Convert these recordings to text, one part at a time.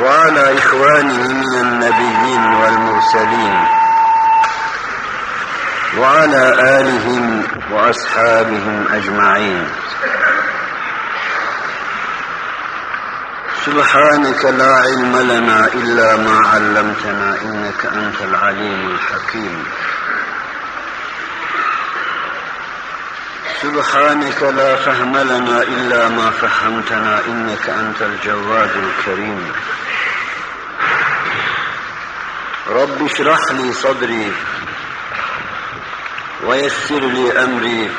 وعلى إخوانه من النبيين والمرسلين وعلى آلهم وأصحابهم أجمعين. سبحانك لا علم لنا إلا ما علمتنا إنك أنت العليم الحكيم. سبحانك لا فهم لنا إلا ما فهمتنا إنك أنت الجواد الكريم. رب اشرح لي صدري ويسر لي أمري.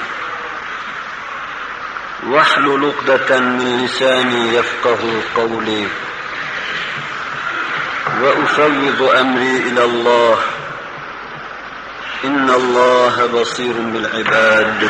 واحلل عقدة من لساني يفقه قولي. وأفوض أمري إلى الله. إن الله بصير بالعباد.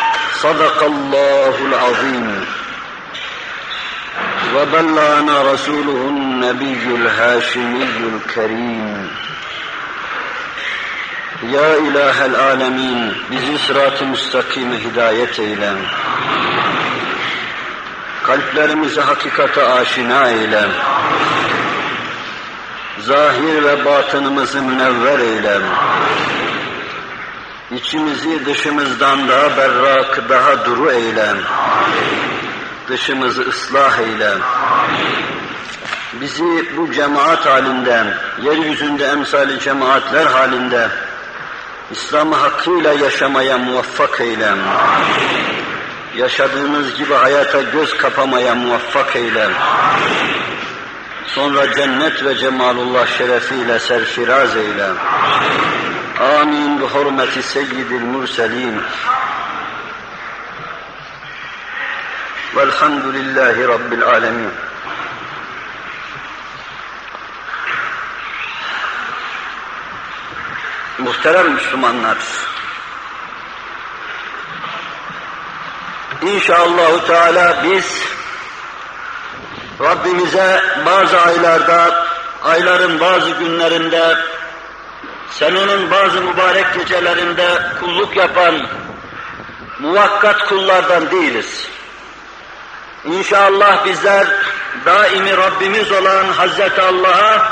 Sadakallahu azim. Ve bellana rasuluhun nebiyyül haşimiyyül kerim. Ya ilahel alemin, bizi sırat-ı hidayet eyle. Kalplerimizi hakikate aşina eyle. Zahir ve batınımızı münevver eyle. Amin İçimizi dışımızdan daha berrak, daha duru eyle. Dışımızı ıslah eyle. Bizi bu cemaat halinde, yeryüzünde emsali cemaatler halinde, İslam'ı hakkıyla yaşamaya muvaffak eyle. Yaşadığımız gibi hayata göz kapamaya muvaffak eyle. Sonra cennet ve cemalullah şerefiyle serfiraz eyle. Amin bi hurmeti seyyidil murselin. Velhamdülillahi Rabbil alemin. Muhterem Müslümanlar, İnşallah Teala biz Rabbimize bazı aylarda, ayların bazı günlerinde, senenin bazı mübarek gecelerinde kulluk yapan muvakkat kullardan değiliz. İnşallah bizler daimi Rabbimiz olan Hazreti Allah'a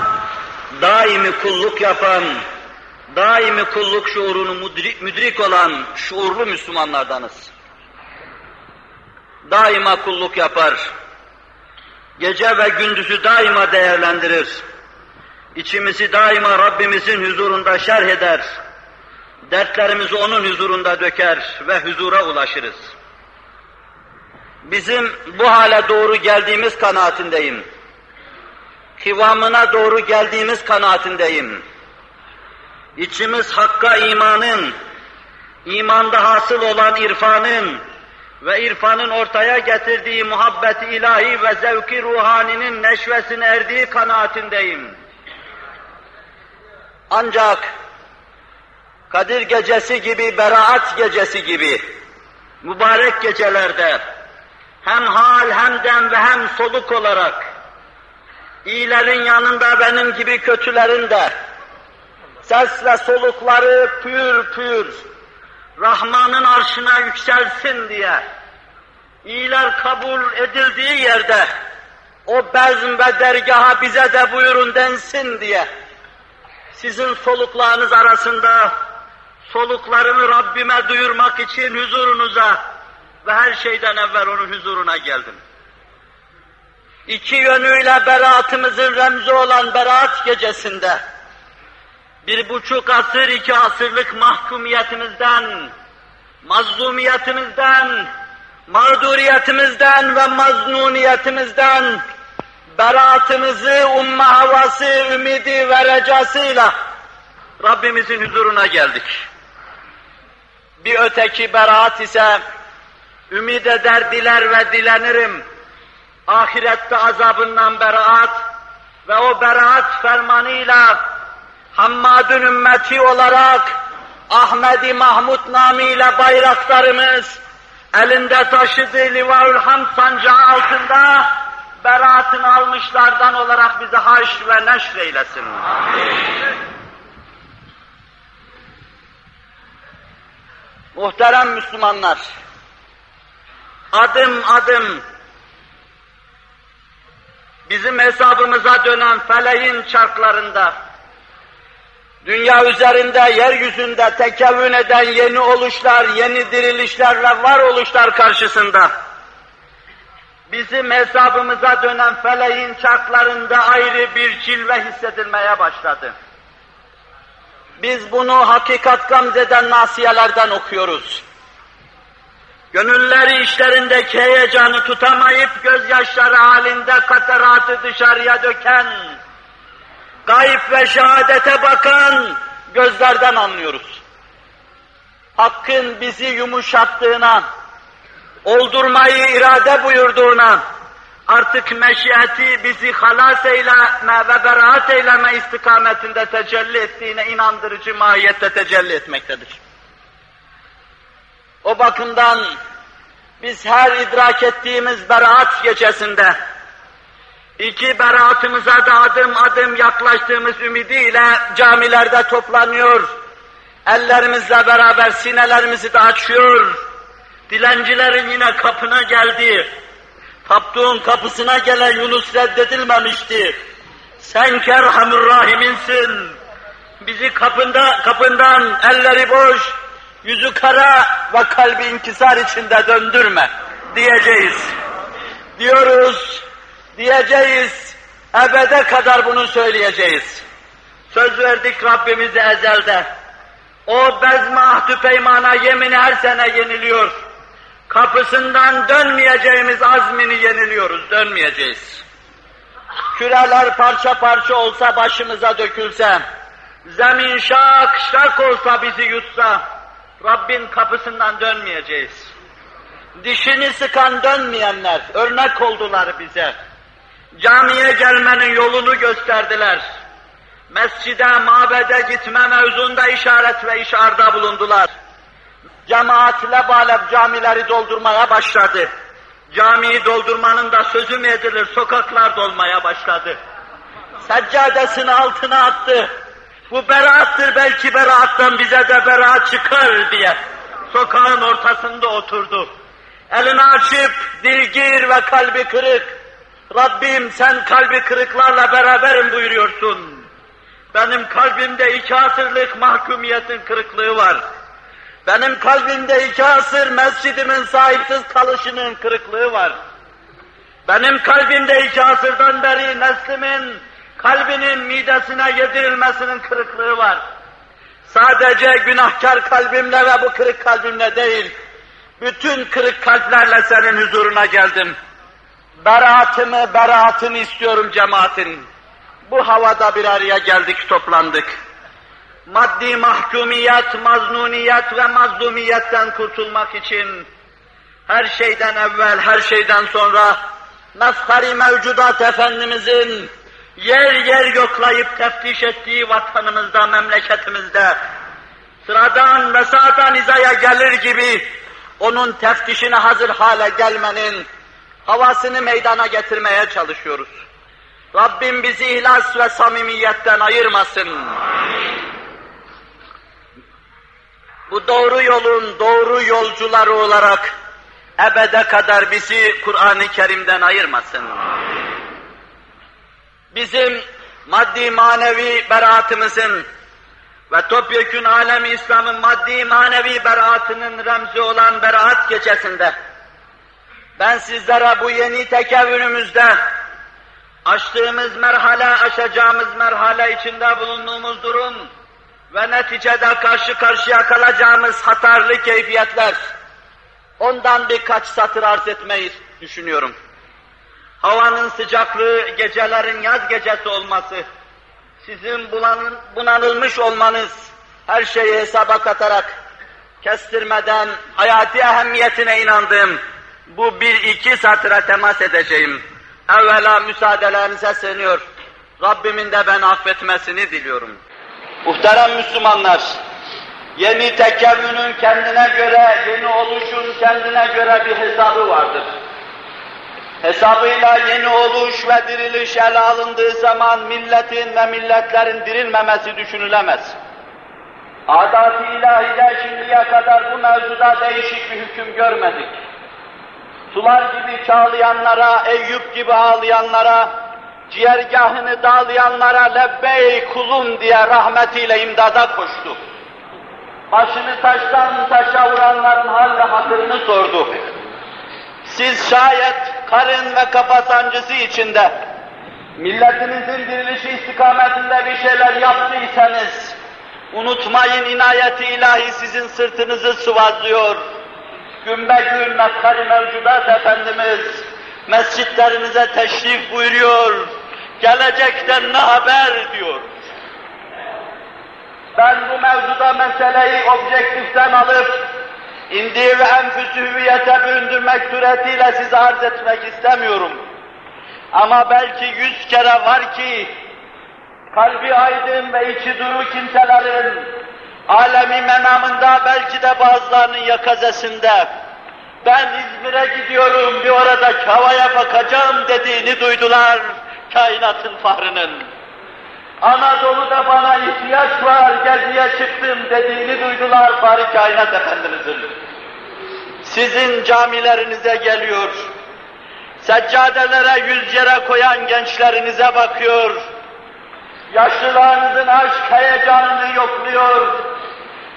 daimi kulluk yapan, daimi kulluk şuurunu müdrik, müdrik olan şuurlu Müslümanlardanız. Daima kulluk yapar. Gece ve gündüzü daima değerlendirir. İçimizi daima Rabbimizin huzurunda şerh eder. Dertlerimizi onun huzurunda döker ve huzura ulaşırız. Bizim bu hale doğru geldiğimiz kanaatindeyim. Kıvamına doğru geldiğimiz kanaatindeyim. İçimiz hakka imanın, imanda hasıl olan irfanın ve irfanın ortaya getirdiği muhabbeti ilahi ve zevki ruhaninin neşvesine erdiği kanaatindeyim. Ancak Kadir gecesi gibi, Beraat gecesi gibi mübarek gecelerde hem hal hem dem ve hem soluk olarak iyilerin yanında benim gibi kötülerin de ses ve solukları pür pür Rahman'ın arşına yükselsin diye iyiler kabul edildiği yerde o bezm ve dergaha bize de buyurun densin diye sizin soluklarınız arasında soluklarımı Rabbime duyurmak için huzurunuza ve her şeyden evvel onun huzuruna geldim. iki yönüyle beraatımızın remzi olan beraat gecesinde, bir buçuk asır, iki asırlık mahkumiyetimizden, mazlumiyetimizden, mağduriyetimizden ve maznuniyetimizden beraatımızı umma havası, ümidi ve recasıyla Rabbimizin huzuruna geldik. Bir öteki beraat ise ümid eder, diler ve dilenirim. Ahirette azabından beraat ve o beraat fermanıyla Hammad'ın ümmeti olarak Ahmedi Mahmud namiyle bayraklarımız elinde taşıdığı Livaül Hamd sancağı altında beraatını almışlardan olarak bizi haş ve neşr eylesin. Muhterem Müslümanlar, adım adım bizim hesabımıza dönen feleğin çarklarında, dünya üzerinde, yeryüzünde tekevün eden yeni oluşlar, yeni dirilişler ve varoluşlar karşısında, bizim hesabımıza dönen feleğin çarklarında ayrı bir cilve hissedilmeye başladı. Biz bunu hakikat gamzeden nasiyelerden okuyoruz. Gönülleri işlerindeki heyecanı tutamayıp gözyaşları halinde kateratı dışarıya döken, gayb ve şehadete bakan gözlerden anlıyoruz. Hakkın bizi yumuşattığına, oldurmayı irade buyurduğuna, artık meşiyeti bizi halas eyleme ve beraat eyleme istikametinde tecelli ettiğine inandırıcı mahiyette tecelli etmektedir. O bakımdan biz her idrak ettiğimiz beraat gecesinde iki beraatımıza da adım adım yaklaştığımız ümidiyle camilerde toplanıyor, ellerimizle beraber sinelerimizi de açıyor, dilencilerin yine kapına geldi, Tapduğun kapısına gelen Yunus reddedilmemişti. Sen kerhamur rahiminsin. Bizi kapında, kapından elleri boş, yüzü kara ve kalbi inkisar içinde döndürme diyeceğiz. Diyoruz, diyeceğiz, ebede kadar bunu söyleyeceğiz. Söz verdik Rabbimize ezelde. O bezme ahdü peymana yemini her sene yeniliyor kapısından dönmeyeceğimiz azmini yeniliyoruz, dönmeyeceğiz. Küreler parça parça olsa başımıza dökülse, zemin şak şak olsa bizi yutsa, Rabbin kapısından dönmeyeceğiz. Dişini sıkan dönmeyenler örnek oldular bize. Camiye gelmenin yolunu gösterdiler. Mescide, mabede gitme mevzunda işaret ve işarda bulundular cemaat lebalep camileri doldurmaya başladı. Camiyi doldurmanın da sözü mü edilir, sokaklar dolmaya başladı. Seccadesini altına attı. Bu beraattır, belki beraattan bize de beraat çıkar diye. Sokağın ortasında oturdu. Elini açıp, dilgir ve kalbi kırık. Rabbim sen kalbi kırıklarla beraberim buyuruyorsun. Benim kalbimde iki asırlık mahkumiyetin kırıklığı var. Benim kalbimde iki asır mescidimin sahipsiz kalışının kırıklığı var. Benim kalbimde iki asırdan beri neslimin kalbinin midesine yedirilmesinin kırıklığı var. Sadece günahkar kalbimle ve bu kırık kalbimle değil, bütün kırık kalplerle senin huzuruna geldim. Beraatımı, beraatını istiyorum cemaatin. Bu havada bir araya geldik, toplandık maddi mahkumiyet, maznuniyet ve mazlumiyetten kurtulmak için her şeyden evvel, her şeyden sonra mefhari mevcudat Efendimizin yer yer yoklayıp teftiş ettiği vatanımızda, memleketimizde sıradan ve sağdan izaya gelir gibi onun teftişine hazır hale gelmenin havasını meydana getirmeye çalışıyoruz. Rabbim bizi ihlas ve samimiyetten ayırmasın. Amin bu doğru yolun doğru yolcuları olarak ebede kadar bizi Kur'an-ı Kerim'den ayırmasın. Bizim maddi manevi beraatımızın ve topyekün alemi İslam'ın maddi manevi beraatının remzi olan beraat gecesinde ben sizlere bu yeni tekevvünümüzde açtığımız merhale, aşacağımız merhale içinde bulunduğumuz durum ve neticede karşı karşıya kalacağımız hatarlı keyfiyetler, ondan birkaç satır arz etmeyi düşünüyorum. Havanın sıcaklığı, gecelerin yaz gecesi olması, sizin bulanın, bunalılmış olmanız, her şeyi hesaba katarak, kestirmeden hayati ehemmiyetine inandığım bu bir iki satıra temas edeceğim. Evvela müsaadelerinize sığınıyor. Rabbimin de ben affetmesini diliyorum. Muhterem Müslümanlar, yeni tekemmünün kendine göre, yeni oluşun kendine göre bir hesabı vardır. Hesabıyla yeni oluş ve diriliş ele alındığı zaman milletin ve milletlerin dirilmemesi düşünülemez. Adat-ı ilahide şimdiye kadar bu mevzuda değişik bir hüküm görmedik. Sular gibi çağlayanlara, Eyüp gibi ağlayanlara, ciğergahını dağlayanlara lebbey kulum diye rahmetiyle imdada koştu. Başını taştan taşa vuranların hal ve hatırını sordu. Siz şayet karın ve kafa sancısı içinde milletinizin dirilişi istikametinde bir şeyler yaptıysanız, unutmayın inayeti ilahi sizin sırtınızı sıvazlıyor. Günbe gün mevcudat Efendimiz mescitlerinize teşrif buyuruyor. Gelecekten ne haber diyor. Ben bu mevzuda meseleyi objektiften alıp indiği ve enfüsü hüviyete büründürmek suretiyle size arz etmek istemiyorum. Ama belki yüz kere var ki kalbi aydın ve içi duru kimselerin alemi menamında belki de bazılarının yakazesinde ben İzmir'e gidiyorum bir oradaki havaya bakacağım dediğini duydular kainatın fahrının. Anadolu'da bana ihtiyaç var, geziye çıktım dediğini duydular Fahri Kainat Efendimiz'in. Sizin camilerinize geliyor, seccadelere yüz yere koyan gençlerinize bakıyor, yaşlılarınızın aşk heyecanını yokluyor,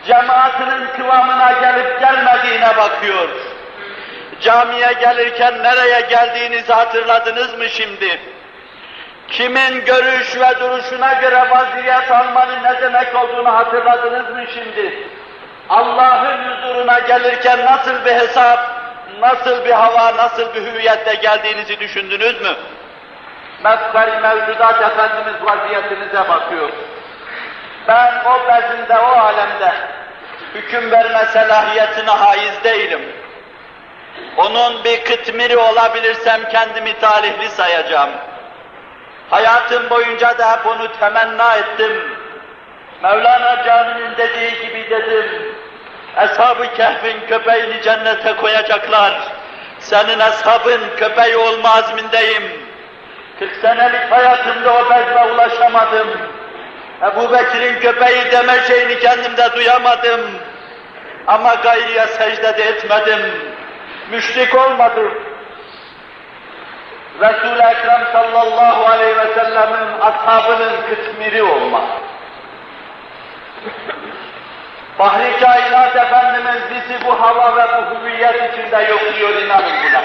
cemaatinin kıvamına gelip gelmediğine bakıyor. Camiye gelirken nereye geldiğinizi hatırladınız mı şimdi? Kimin görüş ve duruşuna göre vaziyet almanın ne demek olduğunu hatırladınız mı şimdi? Allah'ın huzuruna gelirken nasıl bir hesap, nasıl bir hava, nasıl bir hüviyette geldiğinizi düşündünüz mü? Mefkari mevcudat Efendimiz vaziyetinize bakıyor. Ben o bezinde, o alemde hüküm verme selahiyetine haiz değilim. Onun bir kıtmiri olabilirsem kendimi talihli sayacağım. Hayatım boyunca da hep onu temenna ettim. Mevlana Cami'nin dediği gibi dedim. Eshab-ı Kehf'in köpeğini cennete koyacaklar. Senin eshabın köpeği olma azmindeyim. 40 senelik hayatımda o bezme ulaşamadım. Ebu Bekir'in köpeği deme şeyini kendimde duyamadım. Ama gayriye secde de etmedim. Müşrik olmadım. Resul-i Ekrem sallallahu aleyhi ve sellemin ashabının kısmiri olmak. Fahri kainat Efendimiz bizi bu hava ve bu hüviyet içinde yokluyor inanın buna.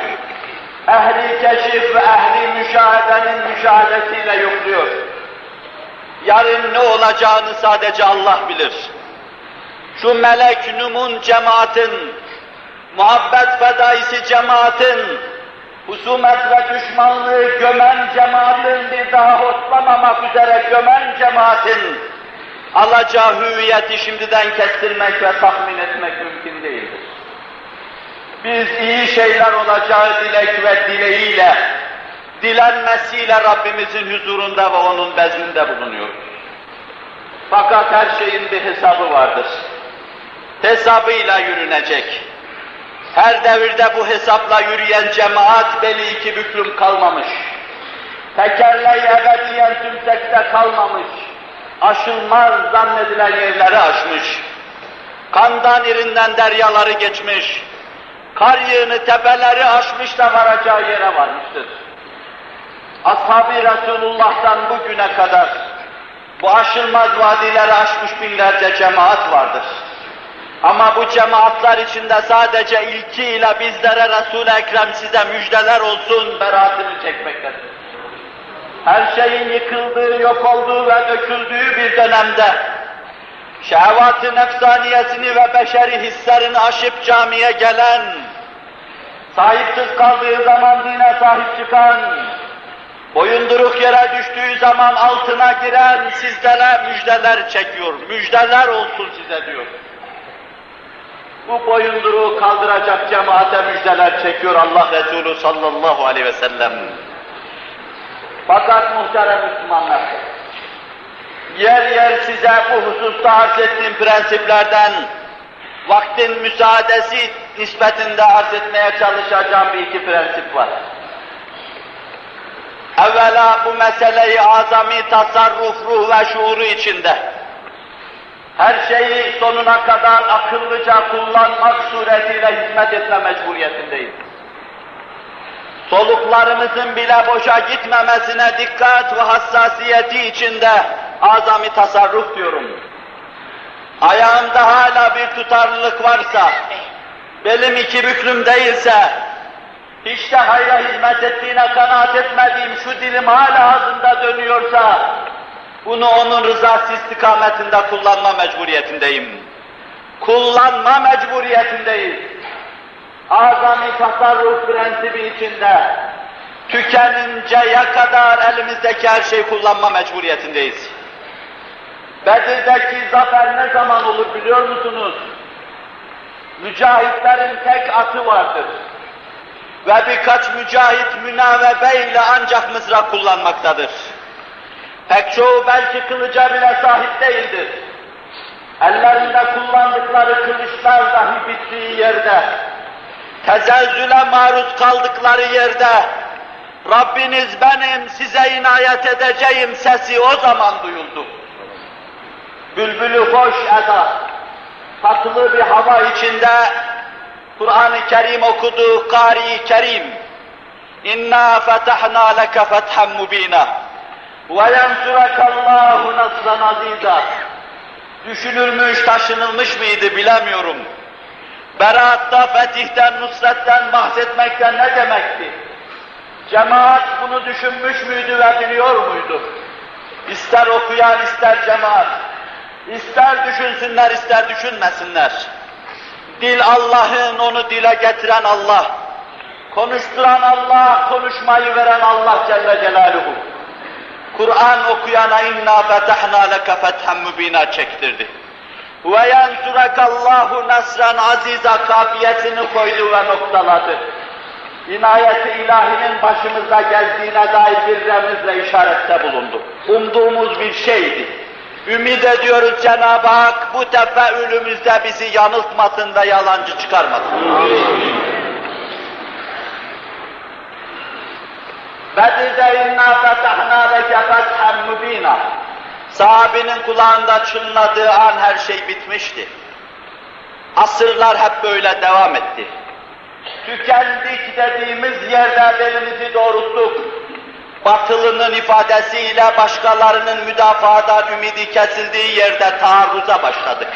Ehli keşif ve ehli müşahedenin müşahedesiyle yokluyor. Yarın ne olacağını sadece Allah bilir. Şu melek numun cemaatin, muhabbet fedaisi cemaatin, husumet ve düşmanlığı gömen cemaatin bir daha hoslamamak üzere gömen cemaatin alacağı hüviyeti şimdiden kestirmek ve tahmin etmek mümkün değildir. Biz iyi şeyler olacağı dilek ve dileğiyle, dilenmesiyle Rabbimizin huzurunda ve onun bezninde bulunuyoruz. Fakat her şeyin bir hesabı vardır. Hesabıyla yürünecek. Her devirde bu hesapla yürüyen cemaat beli iki büklüm kalmamış. Tekerleği ebediyen tümsekte kalmamış. Aşılmaz zannedilen yerleri aşmış. Kandan irinden deryaları geçmiş. Kar yığını tepeleri aşmış da varacağı yere varmıştır. Ashab-ı Resulullah'tan bugüne kadar bu aşılmaz vadileri aşmış binlerce cemaat vardır. Ama bu cemaatler içinde sadece ilkiyle bizlere Resul-i Ekrem size müjdeler olsun beraatini çekmektedir. her şeyin yıkıldığı, yok olduğu ve döküldüğü bir dönemde, şehvat-ı nefsaniyesini ve beşeri hislerini aşıp camiye gelen, sahipsiz kaldığı zaman dine sahip çıkan, boyunduruk yere düştüğü zaman altına giren sizlere müjdeler çekiyor. Müjdeler olsun size diyor. Bu boyunduruğu kaldıracak cemaate müjdeler çekiyor Allah Resulü sallallahu aleyhi ve sellem. Fakat muhterem Müslümanlar, yer yer size bu hususta arz ettiğim prensiplerden vaktin müsaadesi nispetinde arz etmeye çalışacağım bir iki prensip var. Evvela bu meseleyi azami tasarruf, ruh ve şuuru içinde, her şeyi sonuna kadar akıllıca kullanmak suretiyle hizmet etme mecburiyetindeyiz. Soluklarımızın bile boşa gitmemesine dikkat ve hassasiyeti içinde azami tasarruf diyorum. Ayağımda hala bir tutarlılık varsa, belim iki büklüm değilse, de hayra hizmet ettiğine kanaat etmediğim şu dilim hala ağzında dönüyorsa, bunu onun rızası istikametinde kullanma mecburiyetindeyim. Kullanma mecburiyetindeyiz. Azami tasarruf prensibi içinde tükeninceye kadar elimizdeki her şeyi kullanma mecburiyetindeyiz. Bedir'deki zafer ne zaman olur biliyor musunuz? Mücahitlerin tek atı vardır. Ve birkaç mücahit münavebe ile ancak mızrak kullanmaktadır. Pek çoğu belki kılıca bile sahip değildir. Ellerinde kullandıkları kılıçlar dahi bittiği yerde, tezelzüle maruz kaldıkları yerde, Rabbiniz benim size inayet edeceğim sesi o zaman duyuldu. Bülbülü hoş eda, tatlı bir hava içinde Kur'an-ı Kerim okudu, Kari Kerim. İnna fetahna leke fethan mubina. وَيَنْسُرَكَ اللّٰهُ نَصْرًا عَز۪يزًا Düşünülmüş, taşınılmış mıydı bilemiyorum. Beraat'ta, fetihten, nusretten bahsetmekten ne demekti? Cemaat bunu düşünmüş müydü ve biliyor muydu? İster okuyan, ister cemaat. İster düşünsünler, ister düşünmesinler. Dil Allah'ın, onu dile getiren Allah. Konuşturan Allah, konuşmayı veren Allah Celle Celaluhu. Kur'an okuyana inna fetahna leke fethen mübina çektirdi. Ve yensurekallahu nasran aziza kafiyesini koydu ve noktaladı. İnayeti ilahinin başımıza geldiğine dair bir remizle işarette bulundu. Umduğumuz bir şeydi. Ümid ediyoruz Cenab-ı Hak bu tefeülümüzde bizi yanıltmasın ve yalancı çıkarmasın. Bedir'de inna fetahna leke fethen mubina. Sahabinin kulağında çınladığı an her şey bitmişti. Asırlar hep böyle devam etti. Tükendik dediğimiz yerde belimizi doğrulttuk. Batılının ifadesiyle başkalarının müdafaada ümidi kesildiği yerde taarruza başladık.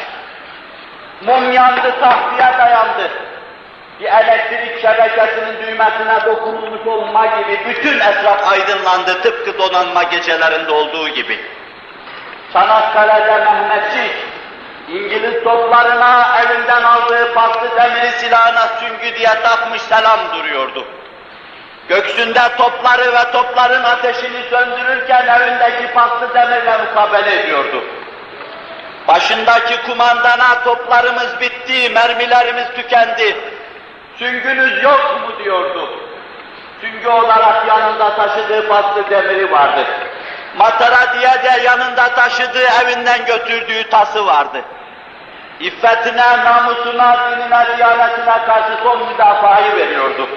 Mum yandı, tahtiye dayandı bir elektrik şebekesinin düğmesine dokunulmuş olma gibi bütün etraf aydınlandı tıpkı donanma gecelerinde olduğu gibi. Çanakkale'de Mehmetçik, İngiliz toplarına elinden aldığı paslı demiri silahına süngü diye takmış selam duruyordu. Göksünde topları ve topların ateşini söndürürken evindeki paslı demirle mukabele ediyordu. Başındaki kumandana toplarımız bitti, mermilerimiz tükendi, süngünüz yok mu diyordu. Süngü olarak yanında taşıdığı paslı demiri vardı. Matara diye de yanında taşıdığı evinden götürdüğü tası vardı. İffetine, namusuna, dinine, diyanetine karşı son müdafayı veriyordu.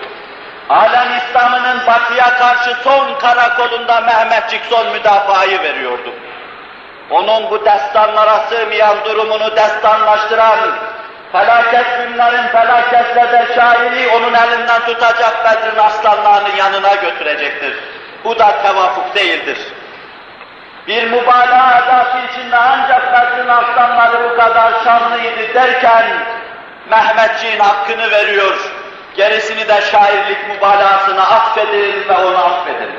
Alem İslam'ının batıya karşı son karakolunda Mehmetçik son müdafayı veriyordu. Onun bu destanlara sığmayan durumunu destanlaştıran, felaket günlerin felaketle de şairi onun elinden tutacak Bedir'in aslanlarının yanına götürecektir. Bu da tevafuk değildir. Bir mübalağa edası içinde ancak Bedir'in aslanları bu kadar şanlıydı derken Mehmetçiğin hakkını veriyor. Gerisini de şairlik mübalağasına affedin ve onu affedin.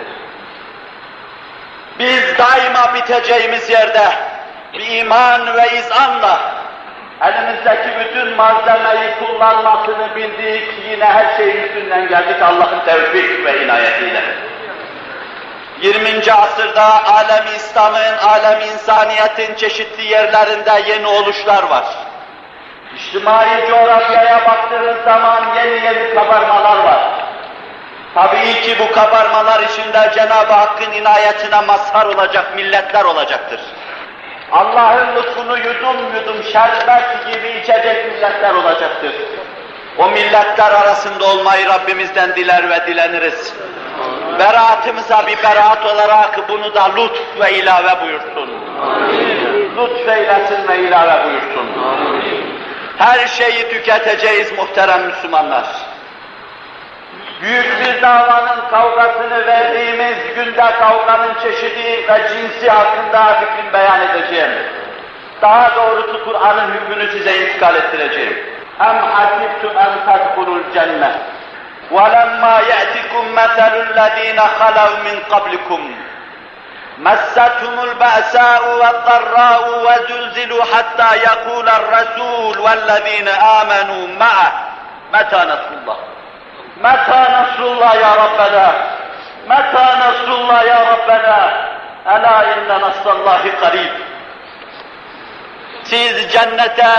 Biz daima biteceğimiz yerde bir iman ve izanla elimizdeki bütün malzemeyi kullanmasını bildik, yine her şeyin üstünden geldik Allah'ın tevfik ve inayetiyle. 20. asırda alem İslam'ın, alem insaniyetin çeşitli yerlerinde yeni oluşlar var. İçtimai coğrafyaya baktığınız zaman yeni yeni kabarmalar var. Tabii ki bu kabarmalar içinde Cenab-ı Hakk'ın inayetine mazhar olacak milletler olacaktır. Allah'ın lütfunu yudum yudum şerbet gibi içecek milletler olacaktır. O milletler arasında olmayı Rabbimizden diler ve dileniriz. Beraatımıza bir beraat olarak bunu da lütf ve ilave buyursun. Lütfeylesin ve ilave buyursun. Her şeyi tüketeceğiz muhterem Müslümanlar Büyük bir davanın kavgasını verdiğimiz günde kavganın çeşidi ve cinsi hakkında fikrim beyan edeceğim. Daha doğrusu Kur'an'ın hükmünü size intikal ettireceğim. Em hasibtum en tedhulul cennet. وَلَمَّا يَأْتِكُمْ مَثَلُ الَّذ۪ينَ خَلَوْا مِنْ قَبْلِكُمْ مستهم البأساء والضراء وزلزلوا حتى يقول الرسول والذين آمنوا معه متى نصر الله Meta nasrullah ya Rabbena. Meta nasrullah ya Rabbena. Ela inne nasrallahi karib. Siz cennete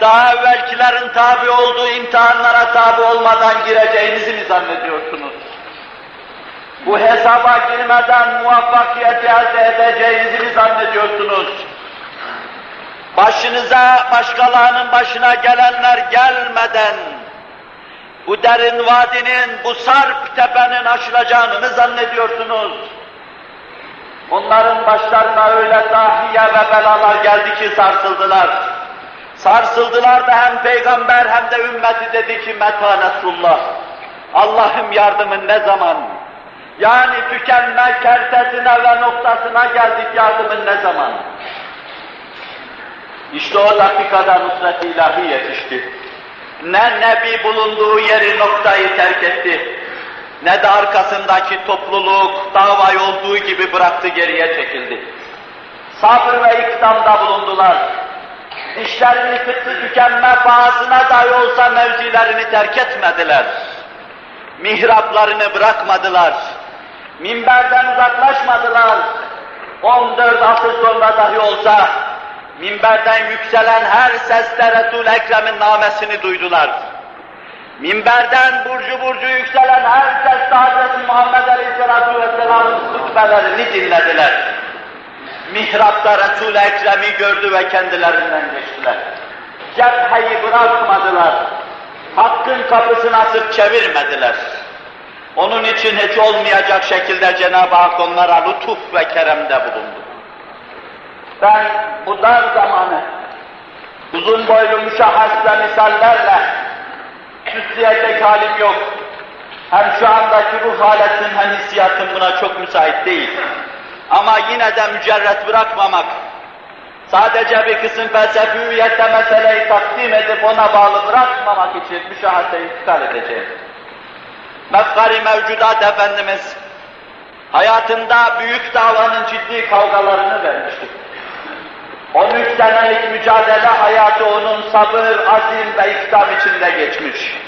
daha evvelkilerin tabi olduğu imtihanlara tabi olmadan gireceğinizi mi zannediyorsunuz? Bu hesaba girmeden muvaffakiyeti elde edeceğinizi mi zannediyorsunuz? Başınıza, başkalarının başına gelenler gelmeden, bu derin vadinin, bu sarp tepenin aşılacağını mı zannediyorsunuz? Onların başlarına öyle dahiye ve belalar geldi ki sarsıldılar. Sarsıldılar da hem peygamber hem de ümmeti dedi ki meta. Allah'ım yardımın ne zaman? Yani tükenme kertesine ve noktasına geldik yardımın ne zaman? İşte o dakikada nusret ilahi yetişti. Ne Nebi bulunduğu yeri noktayı terk etti, ne de arkasındaki topluluk davayı olduğu gibi bıraktı geriye çekildi. Sabır ve ikdamda bulundular. Dişlerini kıtlı tükenme pahasına dahi olsa mevzilerini terk etmediler. Mihraplarını bırakmadılar. Minberden uzaklaşmadılar. 14 asır sonra dahi olsa minberden yükselen her sesle Resul-i Ekrem'in namesini duydular. Minberden burcu burcu yükselen her sesle Hz. Muhammed Aleyhisselatü Vesselam'ın hutbelerini dinlediler. Mihrapta Resul-i Ekrem'i gördü ve kendilerinden geçtiler. Cepheyi bırakmadılar. Hakkın kapısına sırt çevirmediler. Onun için hiç olmayacak şekilde Cenab-ı Hak onlara lütuf ve keremde bulundu. Ben bu dar zamanı uzun boylu müşahhas ve misallerle süsleyecek halim yok. Hem şu andaki ruh haletim hem hissiyatım buna çok müsait değil. Ama yine de mücerret bırakmamak, sadece bir kısım felsefi hüviyette meseleyi takdim edip ona bağlı bırakmamak için müşahhase intikal edeceğim. Mefkari mevcudat Efendimiz hayatında büyük davanın ciddi kavgalarını vermiştir. 13 senelik mücadele hayatı onun sabır, azim ve ikdam içinde geçmiş.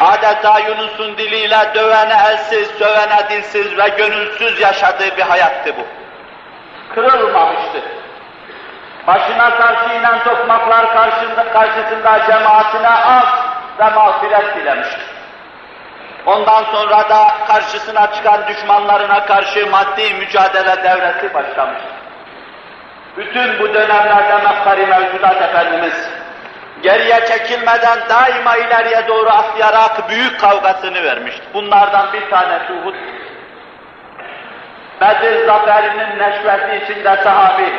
Adeta Yunus'un diliyle dövene elsiz, sövene dilsiz ve gönülsüz yaşadığı bir hayattı bu. Kırılmamıştı. Başına karşı inen tokmaklar karşısında, karşısında cemaatine af ve mağfiret dilemiştir. Ondan sonra da karşısına çıkan düşmanlarına karşı maddi mücadele devresi başlamıştır. Bütün bu dönemlerde Mekkari mevcudat Efendimiz geriye çekilmeden daima ileriye doğru atlayarak büyük kavgasını vermişti. Bunlardan bir tanesi Uhud. Bedir zaferinin neşveti içinde sahabi,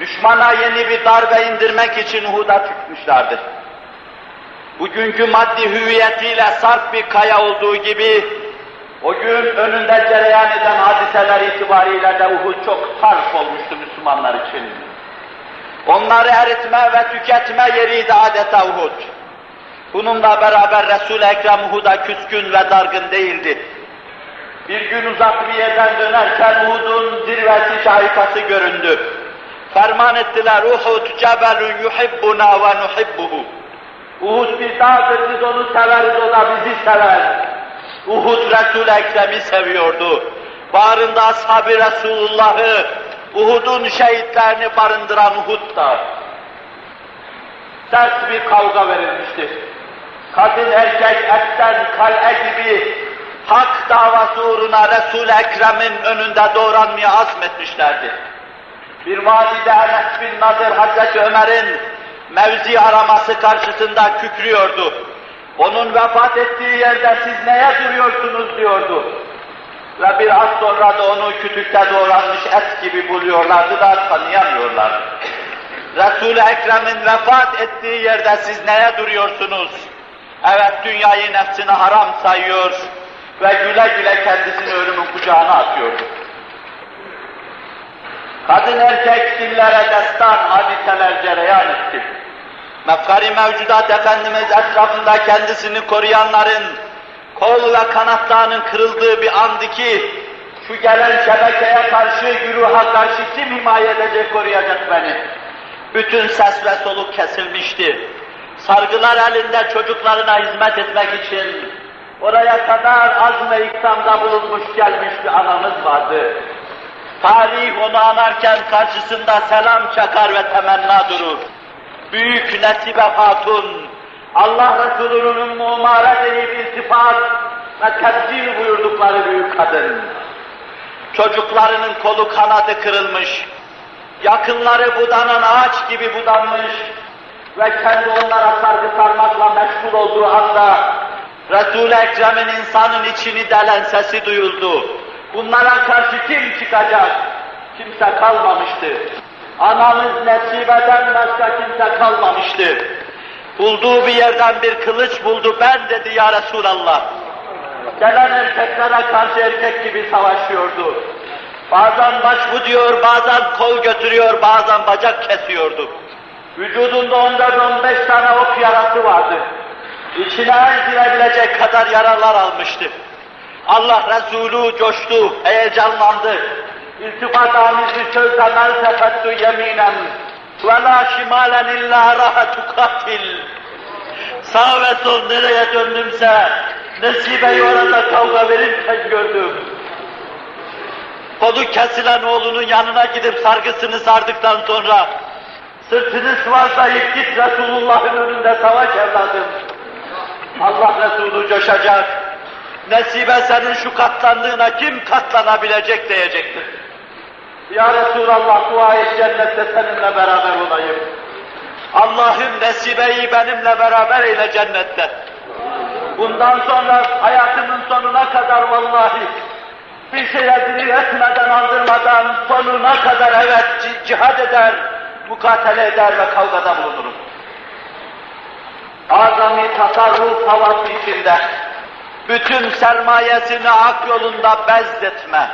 düşmana yeni bir darbe indirmek için Uhud'a çıkmışlardı. Bugünkü maddi hüviyetiyle sarp bir kaya olduğu gibi, o gün önünde cereyan eden hadiseler itibariyle de Uhud çok sarp olmuştu Müslümanlar için. Onları eritme ve tüketme yeriydi adeta Uhud. Bununla beraber Resul-i Ekrem Uhud'a küskün ve dargın değildi. Bir gün uzak bir yerden dönerken Uhud'un zirvesi şahikası göründü. Ferman ettiler, Uhud cebelun yuhibbuna ve nuhibbuhu. Uhud bir dağdır, biz onu severiz, o da bizi sever. Uhud Resul-i Ekrem'i seviyordu. Bağrında ashab-ı Resulullah'ı, Uhud'un şehitlerini barındıran Uhud'da. Sert bir kavga verilmişti. Kadın erkek etten kal'e gibi hak davası uğruna Resul-i Ekrem'in önünde doğranmaya azmetmişlerdi. Bir valide Enes bin Nadir Hazreti Ömer'in mevzi araması karşısında kükrüyordu. Onun vefat ettiği yerde siz neye duruyorsunuz diyordu. Ve biraz sonra da onu kütükte doğranmış et gibi buluyorlardı da tanıyamıyorlar. Resul-i Ekrem'in vefat ettiği yerde siz neye duruyorsunuz? Evet dünyayı nefsine haram sayıyor ve güle güle kendisini ölümün kucağına atıyordu. Kadın erkek dillere destan hadiseler cereyan etti. Mefkari mevcudat Efendimiz etrafında kendisini koruyanların kol ve kanatlarının kırıldığı bir andı ki şu gelen şebekeye karşı, güruha karşı kim himaye edecek, koruyacak beni? Bütün ses ve soluk kesilmişti. Sargılar elinde çocuklarına hizmet etmek için oraya kadar azm ve ikramda bulunmuş gelmiş bir anamız vardı. Tarih onu anarken karşısında selam çakar ve temenna durur. Büyük Nesibe Hatun, Allah Resulü'nün mumare deyip iltifat ve tebdil buyurdukları büyük kadın. Çocuklarının kolu kanadı kırılmış, yakınları budanan ağaç gibi budanmış ve kendi onlara sargı sarmakla meşgul olduğu anda Resul-i Ekrem'in insanın içini delen sesi duyuldu. Bunlara karşı kim çıkacak? Kimse kalmamıştı. Anamız Nesibe'den başka kimse kalmamıştı. Bulduğu bir yerden bir kılıç buldu, ben dedi ya Resulallah. Gelen erkeklere karşı erkek gibi savaşıyordu. Bazen baş diyor, bazen kol götürüyor, bazen bacak kesiyordu. Vücudunda 14-15 tane ok yarası vardı. İçine el girebilecek kadar yaralar almıştı. Allah Resulü coştu, heyecanlandı. İltifat amiz bir sözle men tefettü yeminen la şimalen illa rahat katil. Sağ ve sol nereye döndümse Nesibe'yi orada kavga verirken gördüm. Kolu kesilen oğlunun yanına gidip sargısını sardıktan sonra sırtını sıvazlayıp git Resulullah'ın önünde savaş evladım. Allah Resulü coşacak. Nesibe senin şu katlandığına kim katlanabilecek diyecektir. Ya Resulallah dua et cennette seninle beraber olayım. Allah'ım nesibeyi benimle beraber eyle cennette. Bundan sonra hayatımın sonuna kadar vallahi bir şeye diri etmeden, aldırmadan sonuna kadar evet cihad eder, mukatele eder ve kavgada bulunurum. Azami tasarruf havası içinde bütün sermayesini hak yolunda bezdetme,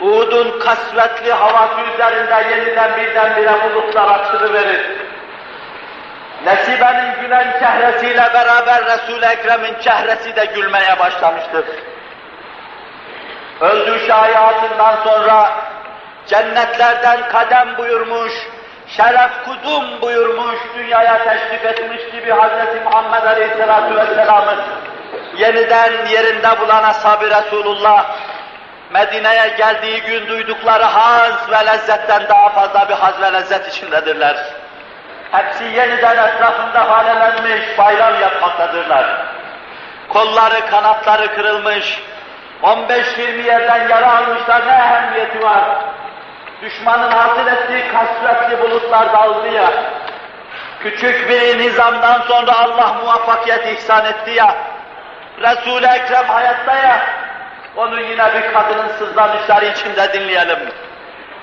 Uhud'un kasvetli havası üzerinde yeniden birdenbire bulutlar açılıverir. Nesibe'nin gülen çehresiyle beraber Resul-i Ekrem'in çehresi de gülmeye başlamıştır. Öldü şayiatından sonra cennetlerden kadem buyurmuş, şeref kudum buyurmuş, dünyaya teşrif etmiş gibi Hz. Muhammed Aleyhisselatü Vesselam'ın yeniden yerinde bulan ashab-ı Resulullah, Medine'ye geldiği gün duydukları haz ve lezzetten daha fazla bir haz ve lezzet içindedirler. Hepsi yeniden etrafında halelenmiş, bayram yapmaktadırlar. Kolları, kanatları kırılmış, 15-20 yerden yara almışlar, ne ehemmiyeti var? Düşmanın hasıl ettiği kasvetli bulutlar dağıldı ya, küçük bir nizamdan sonra Allah muvaffakiyet ihsan etti ya, Resul-i Ekrem hayatta ya, onu yine bir kadının sızlanışları içinde dinleyelim.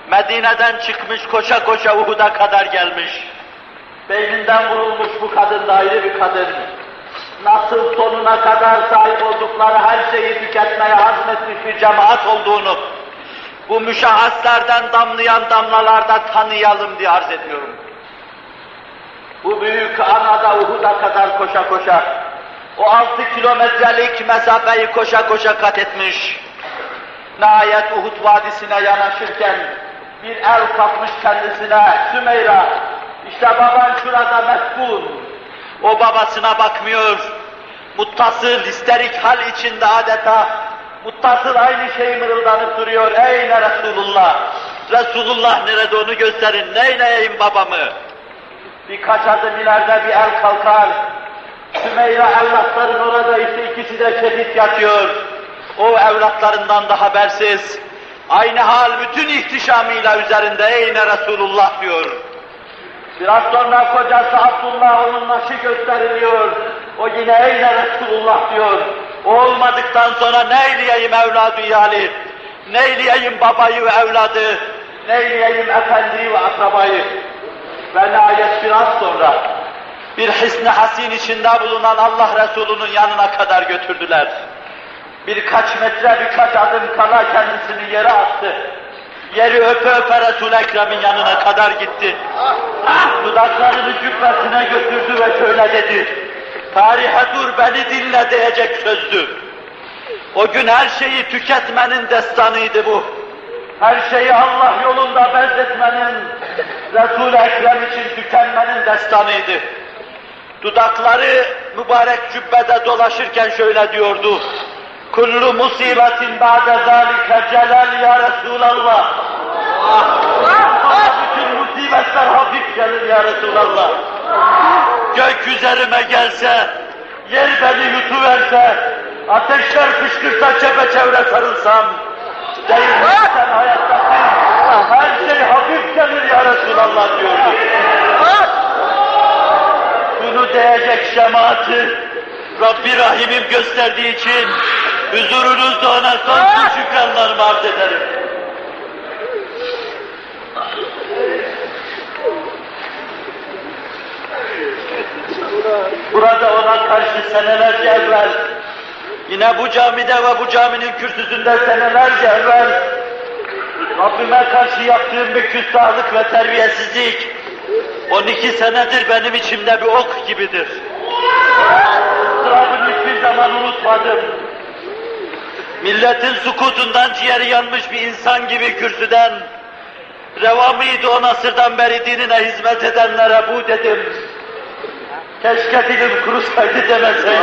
Medine'den çıkmış koşa koşa Uhud'a kadar gelmiş. Beyninden vurulmuş bu kadın da ayrı bir kadın. Nasıl sonuna kadar sahip oldukları her şeyi tüketmeye hazmetmiş bir cemaat olduğunu, bu müşahhaslardan damlayan damlalarda tanıyalım diye arz ediyorum. Bu büyük anada Uhud'a kadar koşa koşa, o altı kilometrelik mesafeyi koşa koşa kat etmiş. Nihayet Uhud Vadisi'ne yanaşırken bir el kapmış kendisine Sümeyra, işte baban şurada meskun. O babasına bakmıyor, muttasıl, histerik hal içinde adeta, muttasıl aynı şeyi mırıldanıp duruyor. Eyne Resulullah, Resulullah nerede onu gösterin, neyleyeyim babamı? Birkaç adım ileride bir el kalkar, Sümeyra evlatların orada işte ikisi de şehit yatıyor. O evlatlarından da habersiz. Aynı hal bütün ihtişamıyla üzerinde eyne Resulullah diyor. Biraz sonra kocası Abdullah onun naşı gösteriliyor. O yine eyne Resulullah diyor. O olmadıktan sonra ne eyleyeyim evladı iyali, ne eyleyeyim babayı ve evladı, ne eyleyeyim efendiyi ve akrabayı. Ve nihayet biraz sonra bir hisne hasin içinde bulunan Allah Resulü'nün yanına kadar götürdüler. Birkaç metre, birkaç adım kala kendisini yere attı. Yeri öpe öpe Resul-i Ekrem'in yanına kadar gitti. Dudaklarını cübbesine götürdü ve şöyle dedi. Tarihe dur beni dinle diyecek sözdü. O gün her şeyi tüketmenin destanıydı bu. Her şeyi Allah yolunda benzetmenin, Resul-i Ekrem için tükenmenin destanıydı. Dudakları mübarek cübbede dolaşırken şöyle diyordu. Kullu musibetin ba'de zâlike celal ya Resulallah. Bütün musibetler hafif gelir ya Resulallah. Gök üzerime gelse, yer beni yutuverse, ateşler fışkırsa çepeçevre sarılsam, değil sen hayattasın, her şey hafif gelir ya Resulallah diyordu. Bunu diyecek cemaati Rabbi Rahim'im gösterdiği için huzurunuzda ona sonsuz şükranlarımı arz ederim. Burada ona karşı senelerce evvel, yine bu camide ve bu caminin kürsüsünde senelerce evvel, Rabbime karşı yaptığım bir küstahlık ve terbiyesizlik, 12 senedir benim içimde bir ok gibidir. Sırabını hiçbir zaman unutmadım. Milletin sukutundan ciğeri yanmış bir insan gibi kürsüden, reva mıydı o nasırdan beri dinine hizmet edenlere bu dedim. Keşke dilim kurusaydı demeseydim.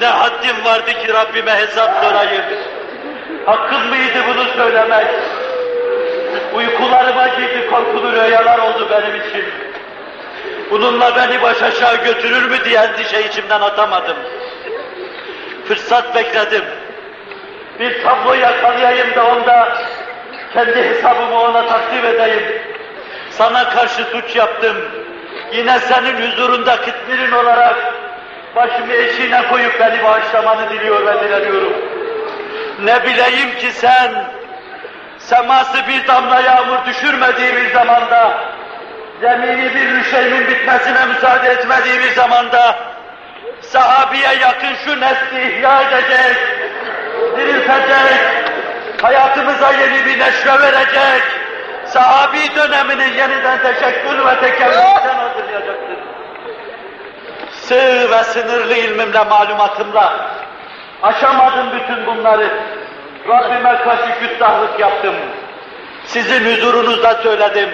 Ne haddim vardı ki Rabbime hesap sorayım. Hakkım mıydı bunu söylemek? Uykularıma girdi korkulu rüyalar oldu benim için. Bununla beni baş aşağı götürür mü diye endişe içimden atamadım. Fırsat bekledim. Bir tablo yakalayayım da onda kendi hesabımı ona takdim edeyim. Sana karşı suç yaptım. Yine senin huzurunda kıtmirin olarak başımı eşiğine koyup beni bağışlamanı diliyor ve dileniyorum. Ne bileyim ki sen seması bir damla yağmur düşürmediği bir zamanda, zemini bir rüşeymin bitmesine müsaade etmediği bir zamanda, sahabiye yakın şu nesli ihya edecek, diriltecek, hayatımıza yeni bir neşve verecek, sahabi döneminin yeniden teşekkül ve tekemmülden hazırlayacaktır. Sığ ve sınırlı ilmimle, malumatımla aşamadım bütün bunları. Rabbime karşı küstahlık yaptım. Sizin huzurunuzda söyledim.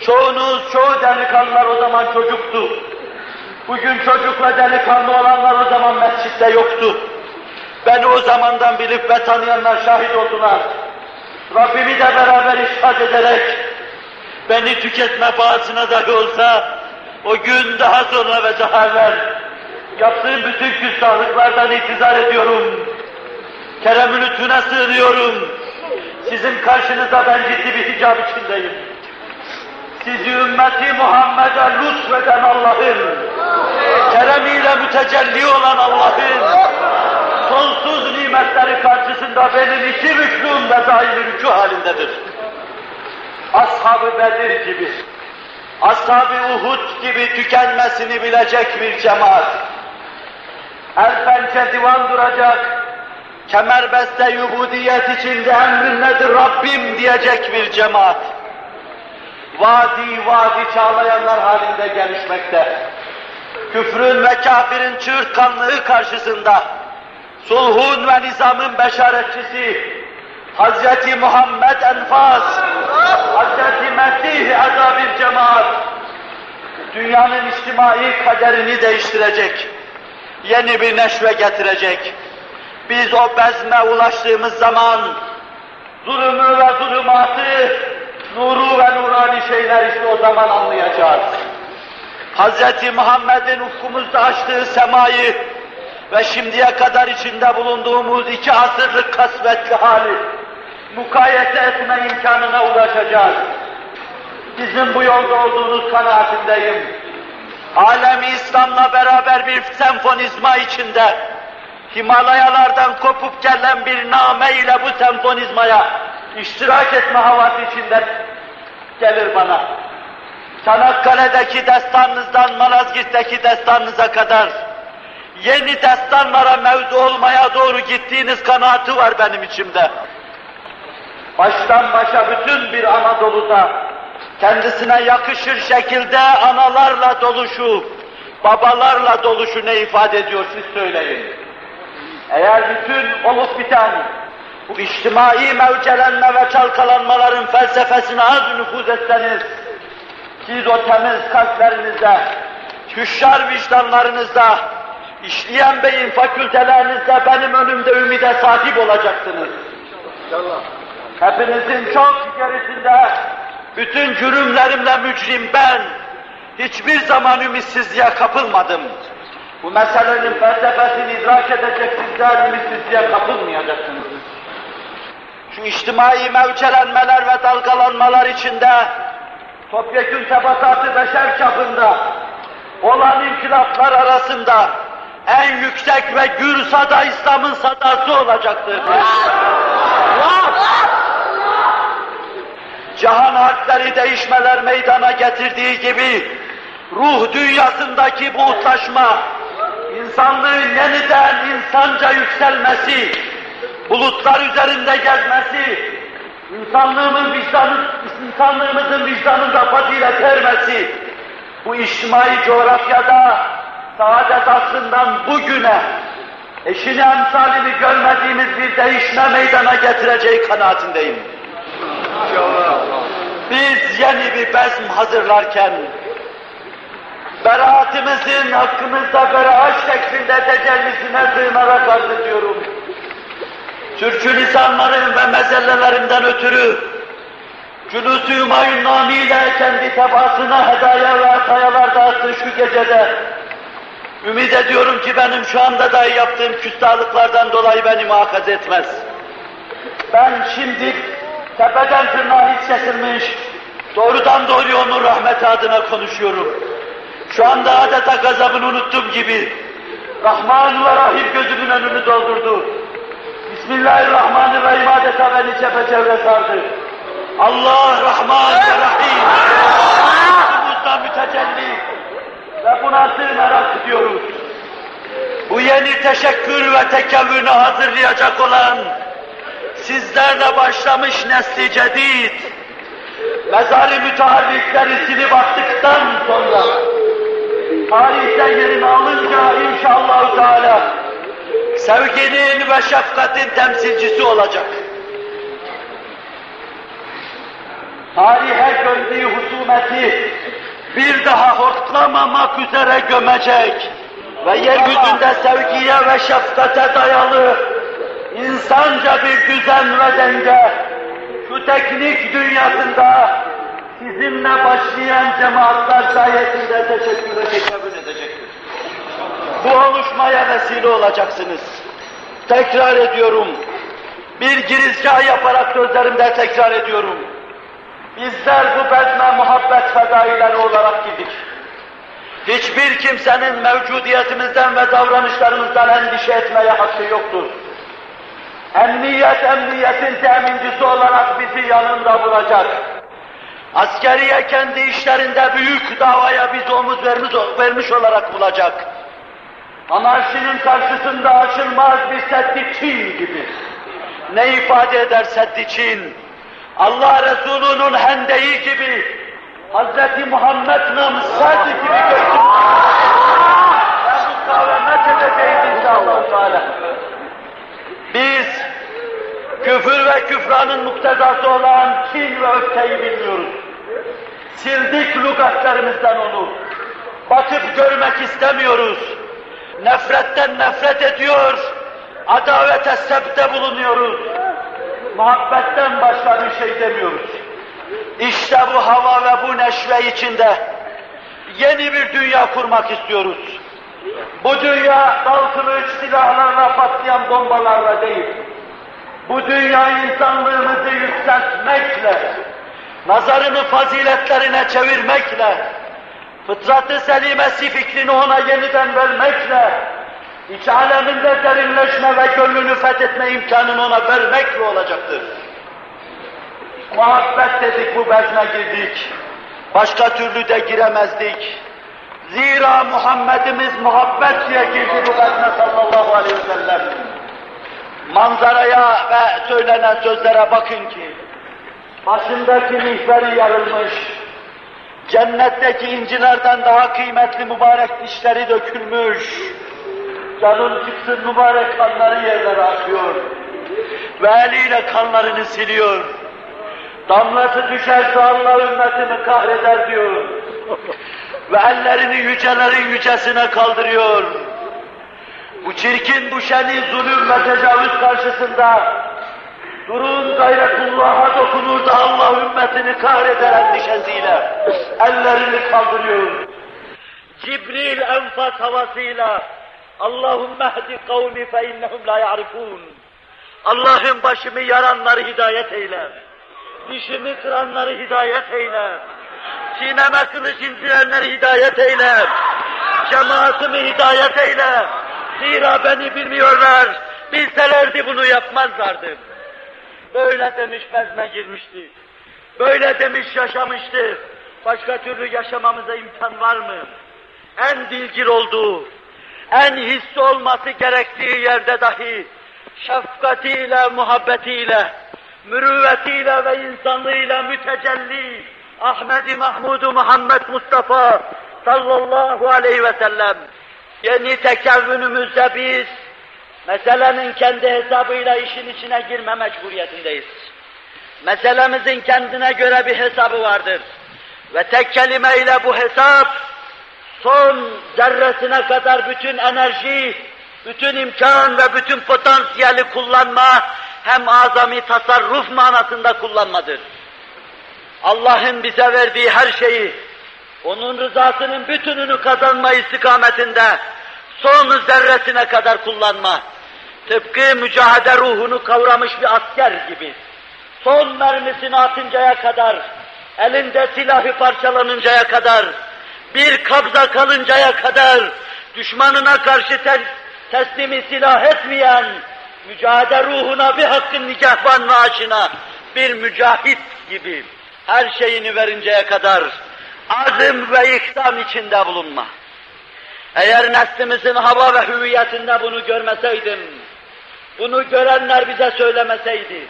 Çoğunuz, çoğu delikanlılar o zaman çocuktu. Bugün çocuk ve delikanlı olanlar o zaman mescitte yoktu. Beni o zamandan bilip ve tanıyanlar şahit oldular. Rabbimi de beraber iştahat ederek beni tüketme pahasına dahi olsa o gün daha sonra ve daha evvel yaptığım bütün küstahlıklardan itizar ediyorum. Kerem-ü lütfüne sığınıyorum. Sizin karşınızda ben ciddi bir hicab içindeyim. Sizi ümmeti Muhammed'e lütfeden Allah'ın, keremiyle mütecelli olan Allah'ın, sonsuz nimetleri karşısında benim iki rüklüm ve daimi rükû halindedir. Ashab-ı Bedir gibi, Ashab-ı Uhud gibi tükenmesini bilecek bir cemaat, el pençe divan duracak, kemerbeste yubudiyet içinde emrin nedir Rabbim diyecek bir cemaat. vadi vadi çağlayanlar halinde gelişmekte. Küfrün ve kafirin çığırtkanlığı karşısında sulhun ve nizamın beşaretçisi Hz. Muhammed Enfas, Hz. Mesih Azabil Cemaat dünyanın içtimai kaderini değiştirecek, yeni bir neşve getirecek. Biz o bezme ulaştığımız zaman zulümü ve zulümatı, nuru ve nurani şeyler işte o zaman anlayacağız. Hz. Muhammed'in ufkumuzda açtığı semayı ve şimdiye kadar içinde bulunduğumuz iki asırlık kasvetli hali mukayese etme imkanına ulaşacağız. Bizim bu yolda olduğunuz kanaatindeyim. Alemi İslam'la beraber bir senfonizma içinde Himalayalardan kopup gelen bir name ile bu senfonizmaya iştirak etme havası içinde gelir bana. Çanakkale'deki destanınızdan Malazgirt'teki destanınıza kadar yeni destanlara mevzu olmaya doğru gittiğiniz kanaati var benim içimde. Baştan başa bütün bir Anadolu'da kendisine yakışır şekilde analarla doluşu, babalarla doluşu ne ifade ediyor siz söyleyin. Eğer bütün olup biten bu içtimai mevcelenme ve çalkalanmaların felsefesine az nüfuz etseniz, siz o temiz kalplerinizde, hüşyar vicdanlarınızda, işleyen beyin fakültelerinizde benim önümde ümide sahip olacaksınız. Hepinizin çok gerisinde bütün cürümlerimle mücrim ben, hiçbir zaman ümitsizliğe kapılmadım. Bu meselenin felsefesini idrak edecek sizler ümitsizliğe kapılmayacaksınız. Şu içtimai mevcelenmeler ve dalgalanmalar içinde topyekun tebatatı beşer çapında olan inkılaplar arasında en yüksek ve gür sada İslam'ın sadası olacaktır. Cihan harpleri değişmeler meydana getirdiği gibi ruh dünyasındaki bu utlaşma, insanlığın yeniden insanca yükselmesi, bulutlar üzerinde gezmesi, insanlığımın vicdanı, insanlığımızın vicdanında fazilet ermesi, bu içtimai coğrafyada saadet asrından bugüne eşini emsalini görmediğimiz bir değişme meydana getireceği kanaatindeyim. Biz yeni bir bezm hazırlarken, beraatimizin hakkımızda beraat şeklinde tecellisine sığınarak arz ediyorum. Türkçü lisanların ve mezelelerinden ötürü Cülûs-ü Hümayun namiyle kendi tebasına hedaya ve atayalar dağıttığı şu gecede ümit ediyorum ki benim şu anda dahi yaptığım küstahlıklardan dolayı beni muhakaz etmez. Ben şimdi tepeden tırnağa hiç kesilmiş, doğrudan doğruya onun rahmeti adına konuşuyorum. Şu anda adeta gazabını unuttum gibi, Rahman ve Rahim gözümün önünü doldurdu. Bismillahirrahmanirrahim adeta beni çepeçevre sardı. Allah Rahman ve Rahim, Rabbimizden mütecelli ve buna sığınarak gidiyoruz. Bu yeni teşekkür ve tekevvünü hazırlayacak olan sizlerle başlamış nesli cedid, mezarı müteharrikleri silip attıktan sonra, tarihte yerini alınca inşallah Teala, sevginin ve şefkatin temsilcisi olacak. Tarihe gömdüğü husumeti bir daha hortlamamak üzere gömecek ve yeryüzünde sevgiye ve şefkate dayalı insanca bir düzen ve denge şu teknik dünyasında sizinle başlayan cemaatler sayesinde teşekküre tekabül edecektir. Bu oluşmaya vesile olacaksınız. Tekrar ediyorum. Bir girizgah yaparak sözlerimde tekrar ediyorum. Bizler bu bedne muhabbet fedaileri olarak gidik. Hiçbir kimsenin mevcudiyetimizden ve davranışlarımızdan endişe etmeye hakkı yoktur. Emniyet, emniyetin temincisi olarak bizi yanında bulacak. Askeriye kendi işlerinde büyük davaya biz omuz vermiş, vermiş olarak bulacak. Anarşinin karşısında açılmaz bir seddi Çin gibi. Ne ifade eder seddi Çin? Allah Resulü'nün hendeyi gibi Hz. Muhammed namsad gibi mukavemet edeceğiz inşallah. Biz küfür ve küfranın muktezası olan kin ve öfkeyi bilmiyoruz. Sildik lügatlerimizden onu. Bakıp görmek istemiyoruz. Nefretten nefret ediyor, adavete sebde bulunuyoruz. Muhabbetten başka bir şey demiyoruz. İşte bu hava ve bu neşve içinde yeni bir dünya kurmak istiyoruz. Bu dünya dal kılıç silahlarla patlayan bombalarla değil. Bu dünya insanlığımızı yükseltmekle, nazarını faziletlerine çevirmekle, fıtratı selimesi fikrini ona yeniden vermekle, iç aleminde derinleşme ve gönlünü fethetme imkanını ona vermekle olacaktır. Muhabbet dedik bu bezme girdik. Başka türlü de giremezdik. Zira Muhammedimiz muhabbet diye girdi bu bezme sallallahu aleyhi ve sellem. Manzaraya ve söylenen sözlere bakın ki, başındaki mihveri yarılmış, cennetteki incilerden daha kıymetli mübarek dişleri dökülmüş, canın çıksın mübarek kanları yerlere akıyor ve eliyle kanlarını siliyor. Damlası düşerse Allah ümmetimi kahreder diyor. Ve ellerini yücelerin yücesine kaldırıyor. Bu çirkin, bu şeni zulüm ve tecavüz karşısında durun gayretullah'a dokunur da Allah ümmetini kahreder endişesiyle. Ellerini kaldırıyor. Cibril enfas havasıyla Allahümme hdi kavmi fe innehum la ya'rifun. Allah'ın başımı yaranları hidayet eyle. Dişimi kıranları hidayet eyle. Sineme kılıç indirenleri hidayet eyle. Cemaatimi hidayet eyle. Zira beni bilmiyorlar. Bilselerdi bunu yapmazlardı. Böyle demiş bezme girmişti. Böyle demiş yaşamıştı. Başka türlü yaşamamıza imkan var mı? En dilgir olduğu, en hissi olması gerektiği yerde dahi şefkatiyle, muhabbetiyle, mürüvvetiyle ve insanlığıyla mütecelli Ahmed-i Mahmud-u Muhammed Mustafa sallallahu aleyhi ve sellem yeni tekevvünümüzde biz meselenin kendi hesabıyla işin içine girme mecburiyetindeyiz. Meselemizin kendine göre bir hesabı vardır. Ve tek kelimeyle bu hesap son zerresine kadar bütün enerji, bütün imkan ve bütün potansiyeli kullanma hem azami tasarruf manasında kullanmadır. Allah'ın bize verdiği her şeyi, onun rızasının bütününü kazanma istikametinde son zerresine kadar kullanma. Tıpkı mücadele ruhunu kavramış bir asker gibi. Son mermisini atıncaya kadar, elinde silahı parçalanıncaya kadar, bir kabza kalıncaya kadar, düşmanına karşı te teslimi silah etmeyen, mücadele ruhuna bir hakkın nikahvan maaşına bir mücahit gibi her şeyini verinceye kadar azim ve ikdam içinde bulunma. Eğer neslimizin hava ve hüviyetinde bunu görmeseydim, bunu görenler bize söylemeseydi,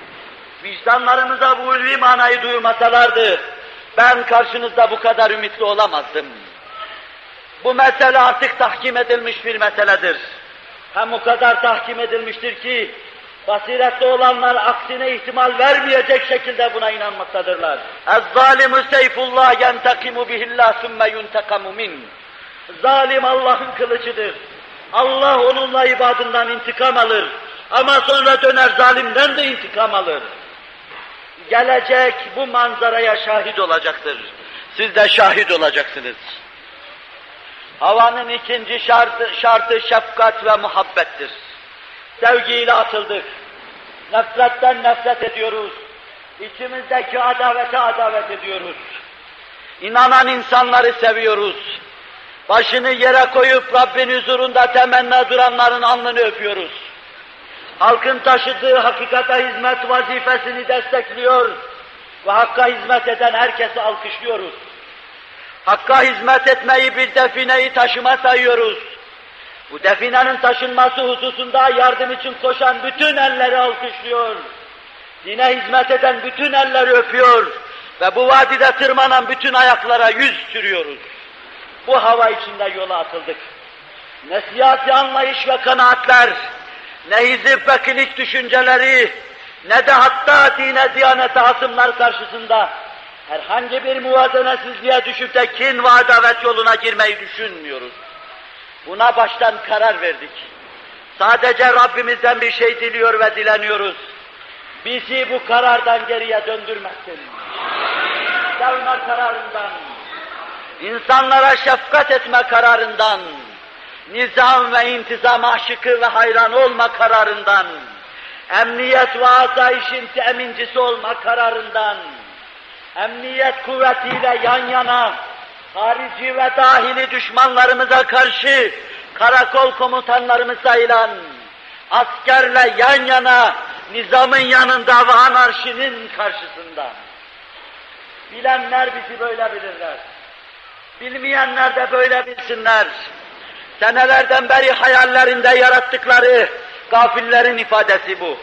vicdanlarımıza bu ulvi manayı duymasalardı, ben karşınızda bu kadar ümitli olamazdım. Bu mesele artık tahkim edilmiş bir meseledir. Hem o kadar tahkim edilmiştir ki, basiretli olanlar aksine ihtimal vermeyecek şekilde buna inanmaktadırlar. اَذْظَالِمُ سَيْفُ اللّٰهِ يَنْتَقِمُ بِهِ اللّٰهِ ثُمَّ يُنْتَقَمُ مِنْ Zalim Allah'ın kılıcıdır. Allah onunla ibadından intikam alır. Ama sonra döner zalimden de intikam alır. Gelecek bu manzaraya şahit olacaktır. Siz de şahit olacaksınız. Havanın ikinci şartı, şartı şefkat ve muhabbettir. Sevgiyle atıldık. Nefretten nefret ediyoruz. İçimizdeki adavete adavet ediyoruz. İnanan insanları seviyoruz. Başını yere koyup Rabbin huzurunda temenna duranların alnını öpüyoruz. Halkın taşıdığı hakikata hizmet vazifesini destekliyor ve Hakk'a hizmet eden herkesi alkışlıyoruz. Hakk'a hizmet etmeyi bir defineyi taşıma sayıyoruz. Bu definenin taşınması hususunda yardım için koşan bütün elleri alkışlıyor. Dine hizmet eden bütün elleri öpüyor. Ve bu vadide tırmanan bütün ayaklara yüz sürüyoruz. Bu hava içinde yola atıldık. Ne siyasi anlayış ve kanaatler, ne hizip ve klinik düşünceleri, ne de hatta dine diyanete hasımlar karşısında herhangi bir muvazenesizliğe düşüp de kin ve adavet yoluna girmeyi düşünmüyoruz. Buna baştan karar verdik. Sadece Rabbimizden bir şey diliyor ve dileniyoruz. Bizi bu karardan geriye döndürmesin. Sevme kararından, insanlara şefkat etme kararından, nizam ve intizam aşıkı ve hayran olma kararından, emniyet ve asayişin temincisi olma kararından, emniyet kuvvetiyle yan yana, harici ve dahili düşmanlarımıza karşı karakol komutanlarımız sayılan, askerle yan yana, nizamın yanında ve anarşinin karşısında. Bilenler bizi böyle bilirler. Bilmeyenler de böyle bilsinler. Senelerden beri hayallerinde yarattıkları gafillerin ifadesi bu.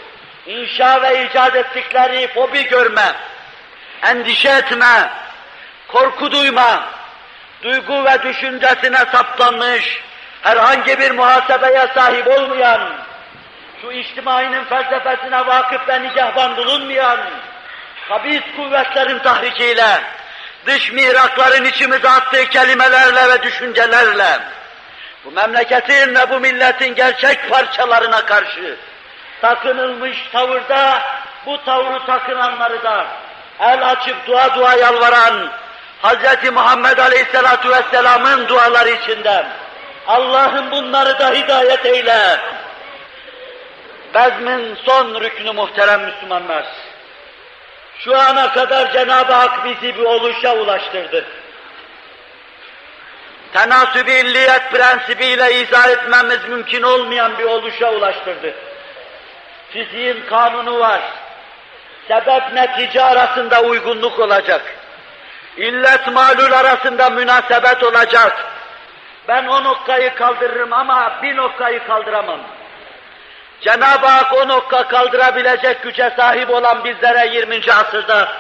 İnşa ve icat ettikleri fobi görme, endişe etme, korku duyma, duygu ve düşüncesine saplanmış, herhangi bir muhasebeye sahip olmayan, şu içtimainin felsefesine vakıf ve nigahban bulunmayan, habis kuvvetlerin tahrikiyle, dış mirakların içimize attığı kelimelerle ve düşüncelerle, bu memleketin ve bu milletin gerçek parçalarına karşı takınılmış tavırda, bu tavrı takınanları da el açıp dua dua yalvaran Hz. Muhammed Aleyhisselatu Vesselam'ın duaları içinde Allah'ım bunları da hidayet eyle. Bezmin son rüknü muhterem Müslümanlar. Şu ana kadar Cenab-ı Hak bizi bir oluşa ulaştırdı. Tenasübi illiyet prensibiyle izah etmemiz mümkün olmayan bir oluşa ulaştırdı. Fiziğin kanunu var. Sebep netice arasında uygunluk olacak. İllet malul arasında münasebet olacak. Ben o noktayı kaldırırım ama bir noktayı kaldıramam. Cenab-ı Hak o nokta kaldırabilecek güce sahip olan bizlere 20. asırda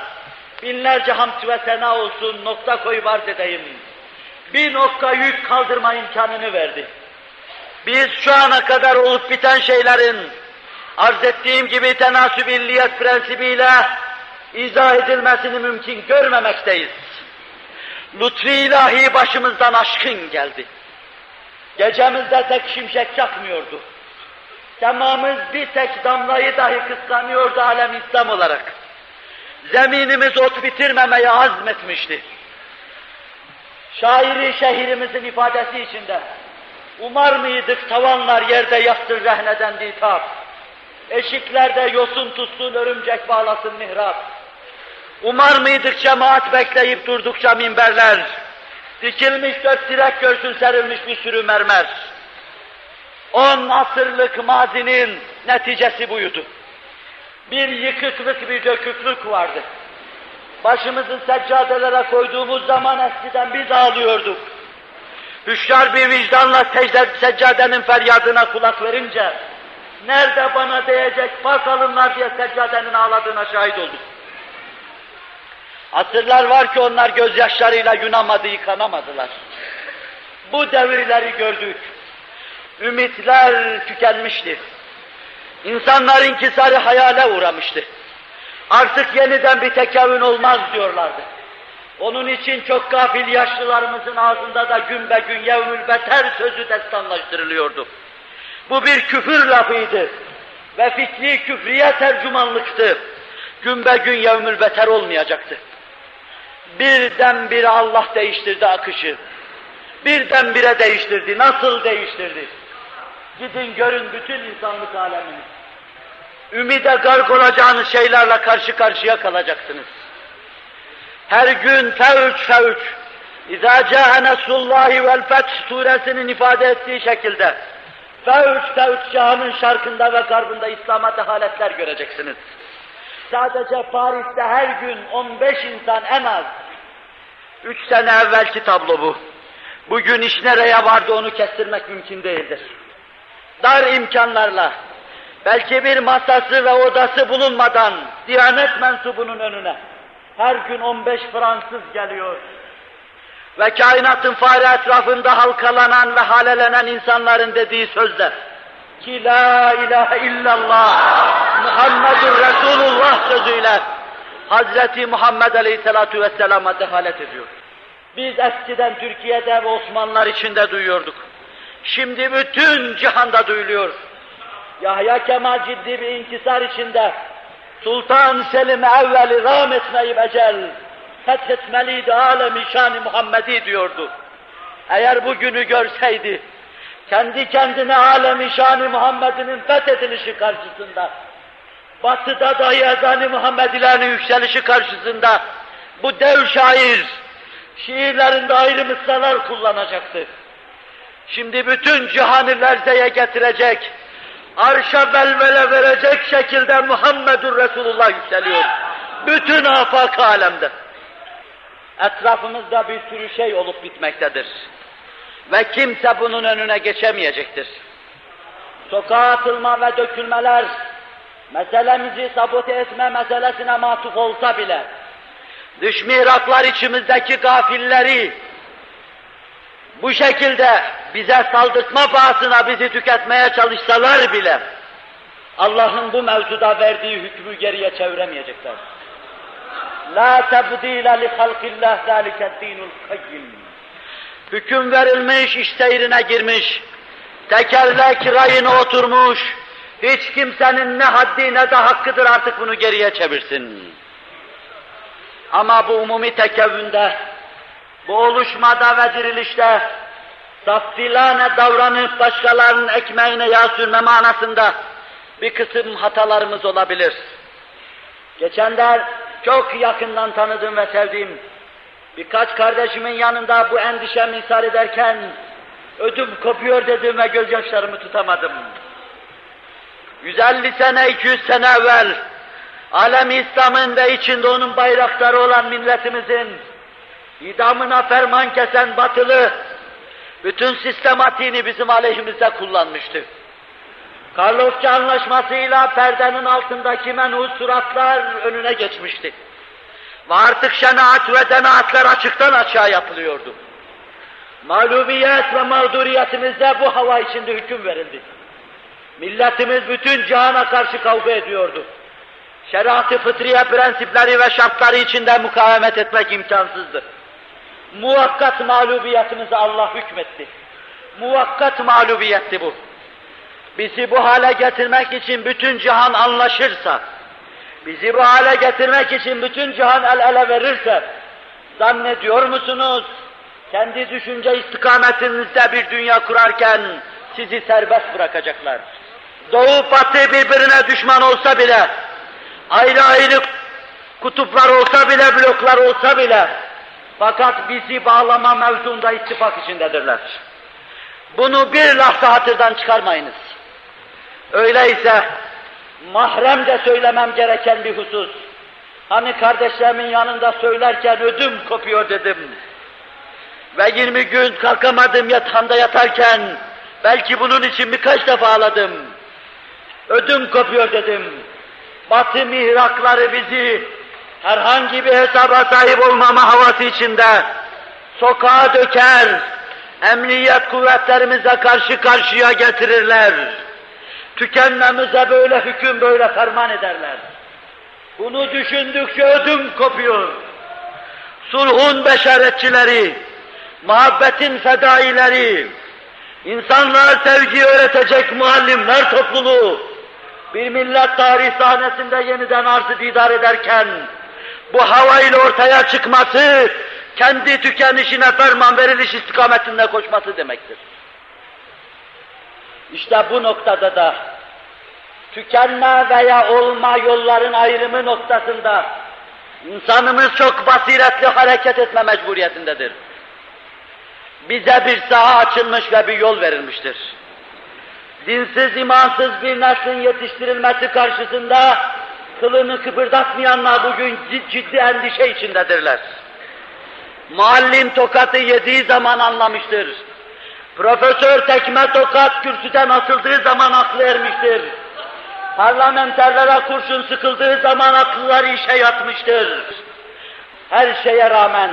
binlerce hamd ve sena olsun nokta koyup arz edeyim. Bir nokta yük kaldırma imkanını verdi. Biz şu ana kadar olup biten şeylerin arz ettiğim gibi tenasüb illiyet prensibiyle izah edilmesini mümkün görmemekteyiz. Lütfi ilahi başımızdan aşkın geldi. Gecemizde tek şimşek çakmıyordu. Semamız bir tek damlayı dahi kıskanıyordu alem İslam olarak. Zeminimiz ot bitirmemeye azmetmişti. Şairi şehrimizin ifadesi içinde, umar mıydık tavanlar yerde yattır rehneden ditap, eşiklerde yosun tutsun örümcek bağlasın mihrap, umar mıydık cemaat bekleyip durdukça minberler, dikilmiş dört direk görsün serilmiş bir sürü mermer, On asırlık mazinin neticesi buydu. Bir yıkıklık, bir döküklük vardı. Başımızı seccadelere koyduğumuz zaman eskiden biz ağlıyorduk. Hüşyar bir vicdanla secde, seccadenin feryadına kulak verince, nerede bana değecek bakalımlar diye seccadenin ağladığına şahit olduk. Asırlar var ki onlar gözyaşlarıyla yunamadı, yıkanamadılar. Bu devirleri gördük ümitler tükenmişti. İnsanlar inkisarı hayale uğramıştı. Artık yeniden bir tekavün olmaz diyorlardı. Onun için çok gafil yaşlılarımızın ağzında da gün be gün yevmül beter sözü destanlaştırılıyordu. Bu bir küfür lafıydı ve fikri küfriye tercümanlıktı. Gün be gün yevmül beter olmayacaktı. Birdenbire Allah değiştirdi akışı. Birdenbire değiştirdi. Nasıl değiştirdi? Gidin görün bütün insanlık alemini. Ümide gark olacağınız şeylerle karşı karşıya kalacaksınız. Her gün fevç fevç, İzâ câhe nesrullâhi vel feth suresinin ifade ettiği şekilde fevç fevç cihanın şarkında ve garbında İslam'a dehaletler göreceksiniz. Sadece Paris'te her gün 15 insan en az. Üç sene evvelki tablo bu. Bugün iş nereye vardı onu kestirmek mümkün değildir dar imkanlarla, belki bir masası ve odası bulunmadan Diyanet mensubunun önüne Her gün 15 Fransız geliyor. Ve kainatın fare etrafında halkalanan ve halelenen insanların dediği sözler. Ki la ilahe illallah Muhammedur Resulullah sözüyle Hazreti Muhammed Aleyhisselatu Vesselam'a dehalet ediyor. Biz eskiden Türkiye'de ve Osmanlılar içinde duyuyorduk. Şimdi bütün cihanda duyuluyor. Yahya Kemal ciddi bir inkisar içinde Sultan Selim evveli rahmetmeyi becel fethetmeliydi alemi şan Muhammed'i diyordu. Eğer bugünü görseydi, kendi kendine alemi şan Muhammed'inin fethedilişi karşısında, batıda dahi ezan-ı Muhammedilerin yükselişi karşısında, bu dev şair, şiirlerinde ayrı mısralar kullanacaktı. Şimdi bütün cihanı lerzeye getirecek, arşa belvele verecek şekilde Muhammedur Resulullah yükseliyor. Bütün afak alemde. Etrafımızda bir sürü şey olup bitmektedir. Ve kimse bunun önüne geçemeyecektir. Sokağa atılma ve dökülmeler, meselemizi sabote etme meselesine matuf olsa bile, dış mihraklar içimizdeki gafilleri, bu şekilde bize saldırtma pahasına bizi tüketmeye çalışsalar bile, Allah'ın bu mevzuda verdiği hükmü geriye çeviremeyecekler. La tebdile li halkillah zâlike dinul kayyim. Hüküm verilmiş, iş seyrine girmiş, tekerlek rayına oturmuş, hiç kimsenin ne haddi ne de hakkıdır artık bunu geriye çevirsin. Ama bu umumi tekevvünde, bu oluşmada ve dirilişte, saftilane davranıp başkalarının ekmeğine yağ sürme manasında bir kısım hatalarımız olabilir. Geçenler çok yakından tanıdığım ve sevdiğim birkaç kardeşimin yanında bu endişemi ishar ederken ödüm kopuyor dedim ve gözyaşlarımı tutamadım. 150 sene, 200 sene evvel alem İslam'ın ve içinde onun bayrakları olan milletimizin idamına ferman kesen batılı bütün sistematiğini bizim aleyhimizde kullanmıştı. Karlofça anlaşmasıyla perdenin altındaki menhus suratlar önüne geçmişti. Ve artık şenaat ve denaatler açıktan açığa yapılıyordu. Mağlubiyet ve mağduriyetimizde bu hava içinde hüküm verildi. Milletimiz bütün cihana karşı kavga ediyordu. Şeriat-ı fıtriye prensipleri ve şartları içinde mukavemet etmek imkansızdı. Muvakkat mağlubiyetimize Allah hükmetti. Muvakkat mağlubiyetti bu bizi bu hale getirmek için bütün cihan anlaşırsa, bizi bu hale getirmek için bütün cihan el ele verirse, zannediyor musunuz, kendi düşünce istikametinizde bir dünya kurarken sizi serbest bırakacaklar. Doğu batı birbirine düşman olsa bile, ayrı ayrı kutuplar olsa bile, bloklar olsa bile, fakat bizi bağlama mevzunda ittifak içindedirler. Bunu bir lahza hatırdan çıkarmayınız. Öyleyse mahrem de söylemem gereken bir husus. Hani kardeşlerimin yanında söylerken ödüm kopuyor dedim. Ve 20 gün kalkamadım yatağımda yatarken belki bunun için birkaç defa ağladım. Ödüm kopuyor dedim. Batı mihrakları bizi herhangi bir hesaba sahip olmama havası içinde sokağa döker, emniyet kuvvetlerimize karşı karşıya getirirler tükenmemize böyle hüküm, böyle ferman ederler. Bunu düşündükçe ödüm kopuyor. Sulhun beşaretçileri, muhabbetin fedaileri, insanlara sevgi öğretecek muallimler topluluğu, bir millet tarih sahnesinde yeniden arzı didar ederken, bu havayla ortaya çıkması, kendi tükenişine ferman veriliş istikametinde koşması demektir. İşte bu noktada da tükenme veya olma yolların ayrımı noktasında insanımız çok basiretli hareket etme mecburiyetindedir. Bize bir saha açılmış ve bir yol verilmiştir. Dinsiz, imansız bir neslin yetiştirilmesi karşısında kılını kıpırdatmayanlar bugün ciddi endişe içindedirler. Muallim tokatı yediği zaman anlamıştır. Profesör tekme tokat kürsüden atıldığı zaman aklı ermiştir. Parlamenterlere kurşun sıkıldığı zaman akılları işe yatmıştır. her şeye rağmen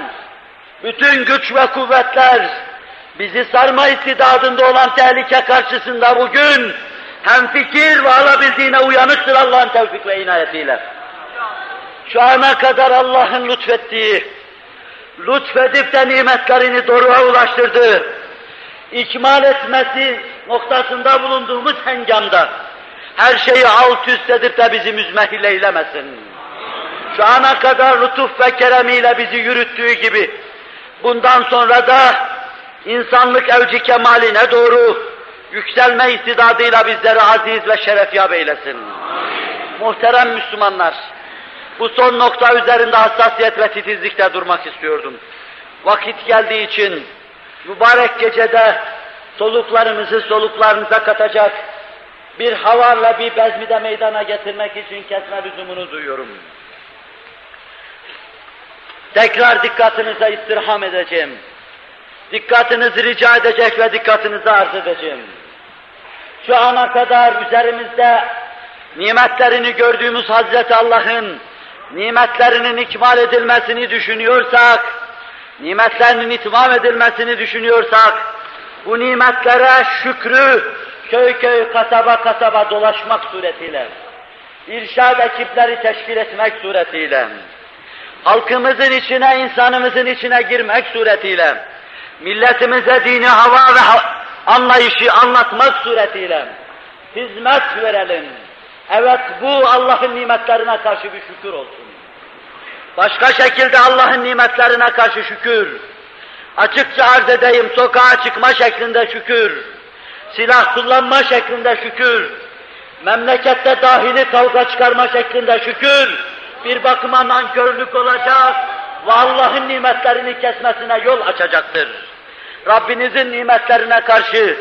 bütün güç ve kuvvetler bizi sarma istidadında olan tehlike karşısında bugün hem fikir ve alabildiğine uyanıktır Allah'ın tevfik ve inayetiyle. Şu ana kadar Allah'ın lütfettiği, lütfedip de nimetlerini doruğa ulaştırdığı, ikmal etmesi noktasında bulunduğumuz hengamda her şeyi alt üst edip de bizi müzmehil eylemesin. Şu ana kadar lütuf ve keremiyle bizi yürüttüğü gibi bundan sonra da insanlık evci kemaline doğru yükselme istidadıyla bizleri aziz ve şerefyab eylesin. Muhterem Müslümanlar, bu son nokta üzerinde hassasiyet ve titizlikte durmak istiyordum. Vakit geldiği için mübarek gecede soluklarımızı soluklarınıza katacak bir hava ve bir bezmi de meydana getirmek için kesme lüzumunu duyuyorum. Tekrar dikkatinize istirham edeceğim. Dikkatinizi rica edecek ve dikkatinizi arz edeceğim. Şu ana kadar üzerimizde nimetlerini gördüğümüz Hazreti Allah'ın nimetlerinin ikmal edilmesini düşünüyorsak, nimetlerinin itmam edilmesini düşünüyorsak, bu nimetlere şükrü köy köy, kasaba kasaba dolaşmak suretiyle, irşad ekipleri teşkil etmek suretiyle, halkımızın içine, insanımızın içine girmek suretiyle, milletimize dini hava ve anlayışı anlatmak suretiyle hizmet verelim. Evet bu Allah'ın nimetlerine karşı bir şükür olsun. Başka şekilde Allah'ın nimetlerine karşı şükür. Açıkça arz edeyim, sokağa çıkma şeklinde şükür. Silah kullanma şeklinde şükür. Memlekette dahili kavga çıkarma şeklinde şükür. Bir bakıma nankörlük olacak ve Allah'ın nimetlerini kesmesine yol açacaktır. Rabbinizin nimetlerine karşı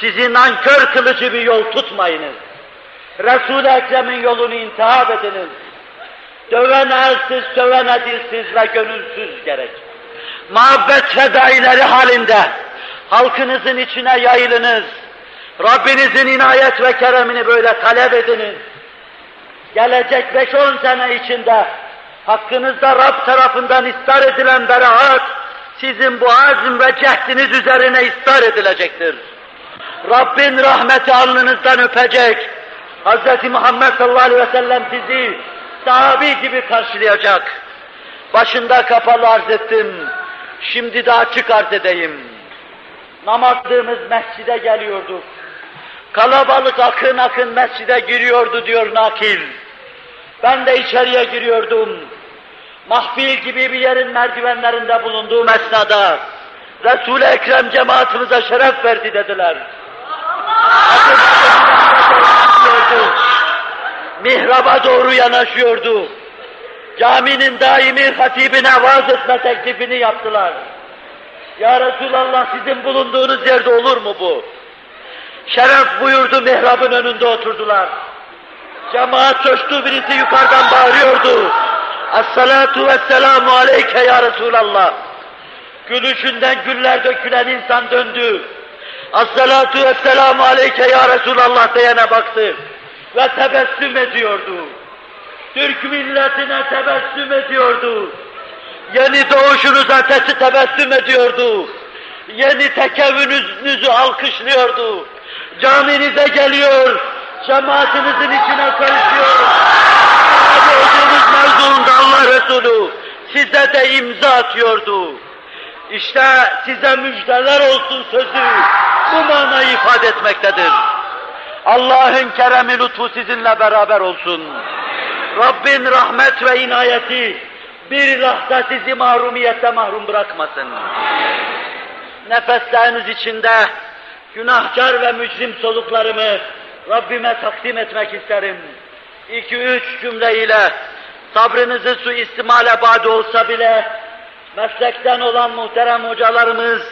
sizi nankör kılıcı bir yol tutmayınız. Resul-i Ekrem'in yolunu intihap ediniz. Döven elsiz, sövene dilsiz ve gönülsüz gerek. Muhabbet fedaileri halinde halkınızın içine yayılınız. Rabbinizin inayet ve keremini böyle talep ediniz. Gelecek beş on sene içinde hakkınızda Rab tarafından istar edilen beraat, sizin bu azm ve cehdiniz üzerine istar edilecektir. Rabbin rahmeti alnınızdan öpecek. Hz. Muhammed sallallahu aleyhi ve sellem sizi sahabi gibi karşılayacak. Başında kapalı arz ettim. Şimdi de açık arz edeyim. Namazlığımız mescide geliyorduk. Kalabalık akın akın mescide giriyordu diyor nakil. Ben de içeriye giriyordum. Mahfil gibi bir yerin merdivenlerinde bulunduğum esnada Resul-i Ekrem cemaatimize şeref verdi dediler. Mihraba doğru yanaşıyordu. Caminin daimi hatibine vaaz etme teklifini yaptılar. Ya Resulallah sizin bulunduğunuz yerde olur mu bu? Şeref buyurdu mihrabın önünde oturdular. Cemaat coştu birisi yukarıdan bağırıyordu. Esselatu vesselamu aleyke ya Resulallah. Gülüşünden güller dökülen insan döndü. Esselatu vesselamu aleyke ya Resulallah diyene baktı. Ve tebessüm ediyordu. Türk milletine tebessüm ediyordu. Yeni doğuşunuza tesi tebessüm ediyordu. Yeni tekevvününüzü alkışlıyordu. Caminize geliyor, cemaatinizin içine karışıyor. Sahabe olduğunuz mevzuunda Resulü size de imza atıyordu. İşte size müjdeler olsun sözü bu manayı ifade etmektedir. Allah'ın keremi lütfu sizinle beraber olsun. Rabbin rahmet ve inayeti bir lahza sizi mahrumiyette mahrum bırakmasın. Nefesleriniz içinde günahkar ve mücrim soluklarımı Rabbime takdim etmek isterim. İki üç cümleyle sabrınızı suistimale badi olsa bile meslekten olan muhterem hocalarımız,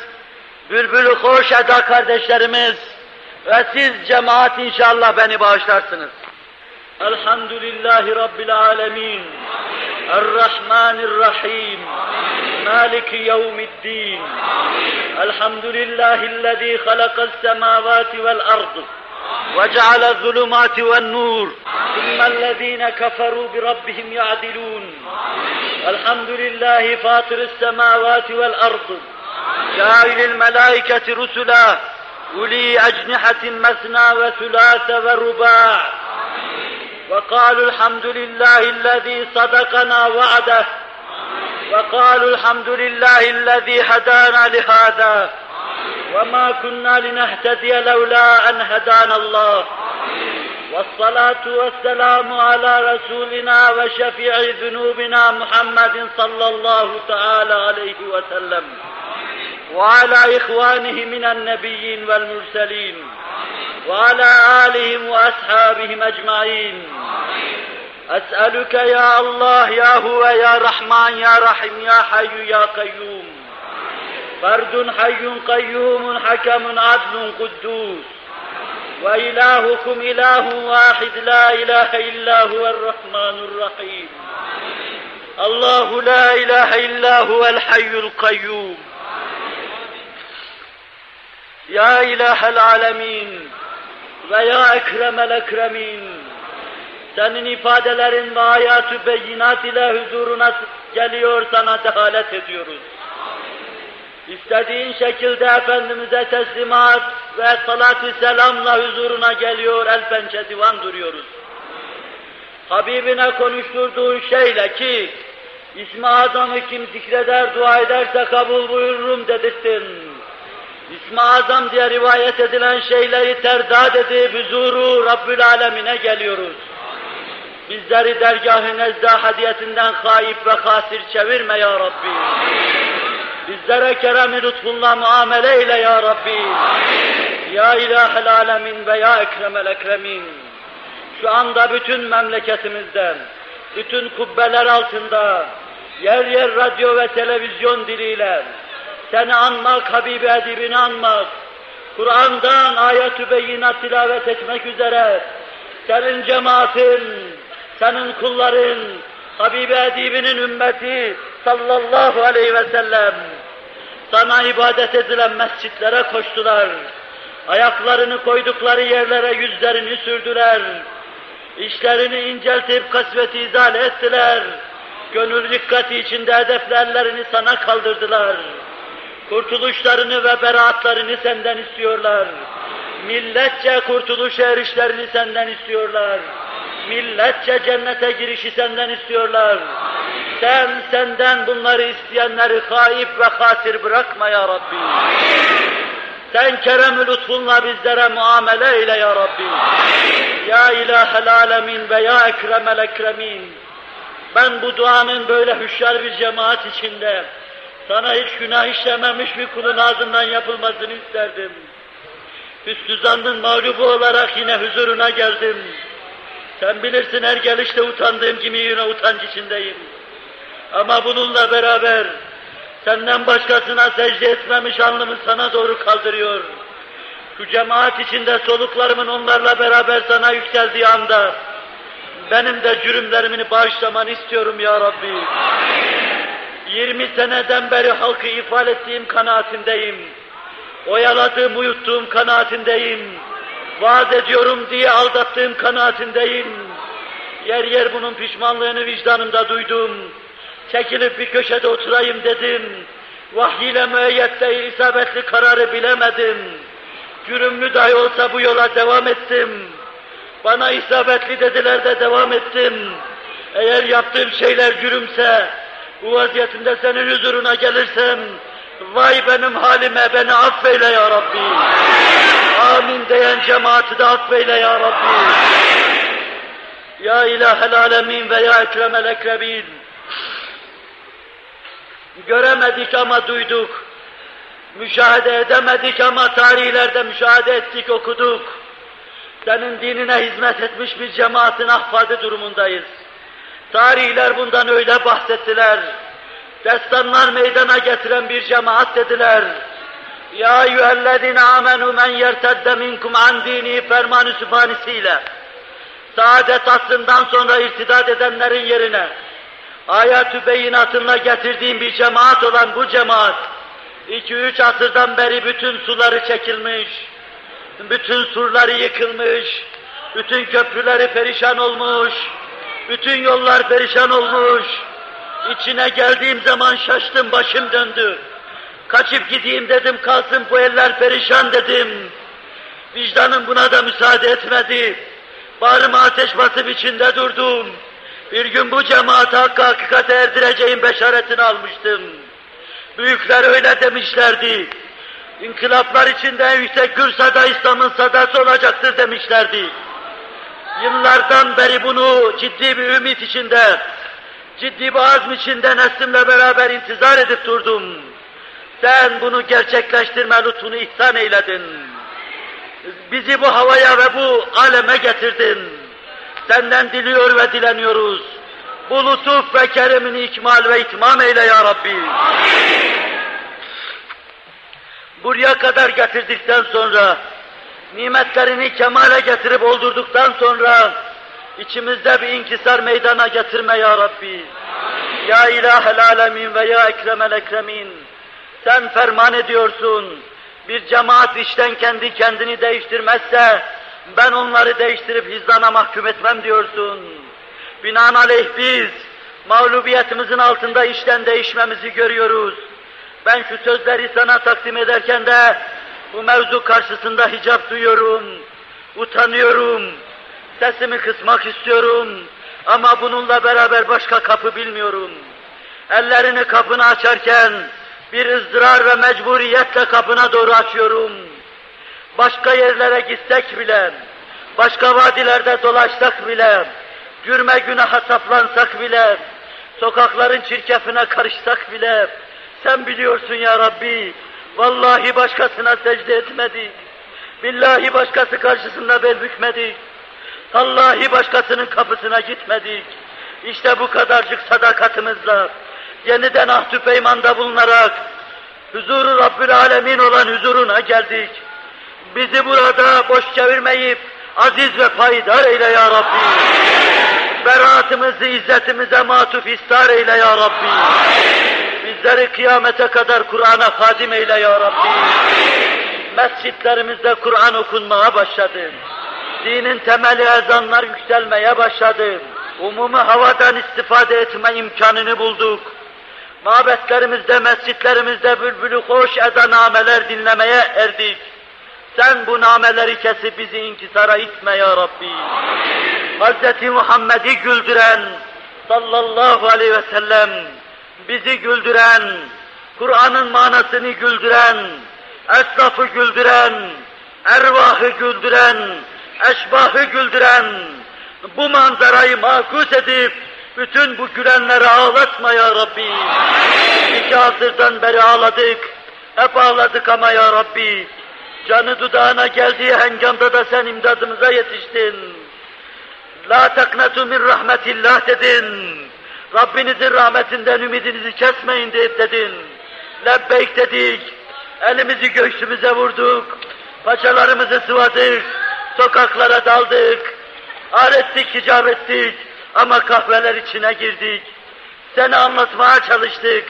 bülbülü hoş eda kardeşlerimiz ve siz cemaat inşallah beni bağışlarsınız. Elhamdülillahi Rabbil alemin. Errahmanirrahim. Maliki yevmiddin. Elhamdülillahillezî halakas semâvâti vel ard. وجعل الظلمات والنور. ثم الذين كفروا بربهم يعدلون. الحمد لله فاطر السماوات والأرض. جاعل الملائكة رسلا. أولي أجنحة مثنى وثلاث ورباع. وقالوا الحمد لله الذي صدقنا وعده. وقالوا الحمد لله الذي هدانا لهذا. وما كنا لنهتدي لولا أن هدانا الله. والصلاة والسلام على رسولنا وشفيع ذنوبنا محمد صلى الله تعالى عليه وسلم. وعلى إخوانه من النبيين والمرسلين. وعلى آلهم وأصحابهم أجمعين. أسألك يا الله يا هو يا رحمن يا رحيم يا حي يا قيوم. فرد حي قيوم حكم عدل قدوس وإلهكم إله واحد لا إله إلا هو الرحمن الرحيم الله لا إله إلا هو الحي القيوم يا إله العالمين ويا أكرم الأكرمين senin ifadelerin ve hayatü beyinat ile huzuruna geliyor sana dehalet ediyoruz. İstediğin şekilde Efendimiz'e teslimat ve salat-ı selamla huzuruna geliyor, el pençe divan duruyoruz. Habibine konuşturduğu şeyle ki, İsmi Azam'ı kim zikreder, dua ederse kabul buyururum dedirttin. İsmi Azam diye rivayet edilen şeyleri terdad edip huzuru Rabbül Alemine geliyoruz. Bizleri dergah-ı nezda hadiyetinden haip ve hasir çevirme ya Rabbi. Bizlere kerem-i lütfunla muamele eyle ya Rabbi. Ya ilahel alemin ve ya ekremel ekremin. Şu anda bütün memleketimizden, bütün kubbeler altında, yer yer radyo ve televizyon diliyle, seni anmak, Habibi Edibini anmak, Kur'an'dan ayet-ü beyinat tilavet etmek üzere, senin cemaatin, senin kulların, Habibi Edibinin ümmeti sallallahu aleyhi ve sellem sana ibadet edilen mescitlere koştular. Ayaklarını koydukları yerlere yüzlerini sürdüler. İşlerini inceltip kasveti izale ettiler. Gönül dikkati içinde hedeflerlerini sana kaldırdılar. Kurtuluşlarını ve beraatlarını senden istiyorlar. Milletçe kurtuluş erişlerini senden istiyorlar milletçe cennete girişi senden istiyorlar. Sen senden bunları isteyenleri haip ve hasir bırakma ya Rabbi. Sen kerem-ü lütfunla bizlere muamele eyle ya Rabbi. Ya ilahel alemin ve ya ekremel ekremin. Ben bu duanın böyle hüşyar bir cemaat içinde sana hiç günah işlememiş bir kulun ağzından yapılmasını isterdim. Hüsnü zannın mağlubu olarak yine huzuruna geldim. Sen bilirsin her gelişte utandığım gibi yine utanç içindeyim. Ama bununla beraber senden başkasına secde etmemiş alnımı sana doğru kaldırıyor. Şu cemaat içinde soluklarımın onlarla beraber sana yükseldiği anda benim de cürümlerimi bağışlamanı istiyorum ya Rabbi. 20 seneden beri halkı ifade ettiğim kanaatindeyim. Oyaladığım, uyuttuğum kanaatindeyim vaaz ediyorum diye aldattığım kanaatindeyim. Yer yer bunun pişmanlığını vicdanımda duydum. Çekilip bir köşede oturayım dedim. Vahiy ile müeyyet değil isabetli kararı bilemedim. Cürümlü dahi olsa bu yola devam ettim. Bana isabetli dediler de devam ettim. Eğer yaptığım şeyler cürümse, bu vaziyetinde senin huzuruna gelirsem, vay benim halime beni affeyle ya Rabbi. Amin diyen cemaati de affeyle ya Rabbi. Ya ilahel alemin ve ya ekremel ekrebin. Göremedik ama duyduk. Müşahede edemedik ama tarihlerde müşahede ettik, okuduk. Senin dinine hizmet etmiş bir cemaatin ahfadı durumundayız. Tarihler bundan öyle bahsettiler. Destanlar meydana getiren bir cemaat dediler. Ya eyyühellezine amenu men yertedde minkum an dini fermanı sübhanesiyle saadet asrından sonra irtidat edenlerin yerine ayet-ü beyinatınla getirdiğim bir cemaat olan bu cemaat iki üç asırdan beri bütün suları çekilmiş, bütün surları yıkılmış, Bütün köprüleri perişan olmuş, bütün yollar perişan olmuş. İçine geldiğim zaman şaştım, başım döndü. Kaçıp gideyim dedim, kalsın bu eller perişan dedim. Vicdanım buna da müsaade etmedi. Bağrıma ateş basıp içinde durdum. Bir gün bu cemaat hakkı hakikate erdireceğim beşaretini almıştım. Büyükler öyle demişlerdi. İnkılaplar içinde en yüksek gür sada İslam'ın sadası olacaktır demişlerdi. Yıllardan beri bunu ciddi bir ümit içinde, ciddi bir azm içinde neslimle beraber intizar edip durdum. Sen bunu gerçekleştirme lütfunu ihsan eyledin. Bizi bu havaya ve bu aleme getirdin. Senden diliyor ve dileniyoruz. Bu lütuf ve keremini ikmal ve itmam eyle ya Rabbi. Buraya kadar getirdikten sonra, nimetlerini kemale getirip oldurduktan sonra, içimizde bir inkisar meydana getirme ya Rabbi. Ya ilahel alemin ve ya ekremel ekremin. Sen ferman ediyorsun. Bir cemaat işten kendi kendini değiştirmezse, ben onları değiştirip hizlana mahkum etmem diyorsun. Binaenaleyh biz, mağlubiyetimizin altında işten değişmemizi görüyoruz. Ben şu sözleri sana takdim ederken de, bu mevzu karşısında hicap duyuyorum, utanıyorum, sesimi kısmak istiyorum ama bununla beraber başka kapı bilmiyorum. Ellerini kapını açarken, bir ızdırar ve mecburiyetle kapına doğru açıyorum. Başka yerlere gitsek bile, başka vadilerde dolaşsak bile, cürme günaha saplansak bile, sokakların çirkefine karışsak bile, sen biliyorsun ya Rabbi, vallahi başkasına secde etmedik, billahi başkası karşısında bel bükmedik, Allahi başkasının kapısına gitmedik. İşte bu kadarcık sadakatimizle, yeniden ahdü peymanda bulunarak, huzuru Rabbül Alemin olan huzuruna geldik. Bizi burada boş çevirmeyip, aziz ve payidar eyle ya Rabbi. Beraatımızı izzetimize matuf istar eyle ya Rabbi. Bizleri kıyamete kadar Kur'an'a hadim eyle ya Rabbi. Mescitlerimizde Kur'an okunmaya başladı. Dinin temeli ezanlar yükselmeye başladı. Umumi havadan istifade etme imkanını bulduk. Mabetlerimizde, mescitlerimizde bülbülü hoş ezanameler dinlemeye erdik. Sen bu nameleri kesip bizi inkisara itme ya Rabbi. Hz. Muhammed'i güldüren sallallahu aleyhi ve sellem, bizi güldüren, Kur'an'ın manasını güldüren, esnafı güldüren, ervahı güldüren, eşbahı güldüren, bu manzarayı makus edip, bütün bu gülenleri ağlatma ya Rabbi. İki asırdan beri ağladık, hep ağladık ama ya Rabbi, canı dudağına geldiği hengamda da sen imdadımıza yetiştin. La taknatu min rahmetillah dedin. Rabbinizin rahmetinden ümidinizi kesmeyin dedin. Lebbeyk dedik. Elimizi göğsümüze vurduk. Paçalarımızı sıvadık. Sokaklara daldık. Ar ettik, hicap ettik. Ama kahveler içine girdik. Seni anlatmaya çalıştık.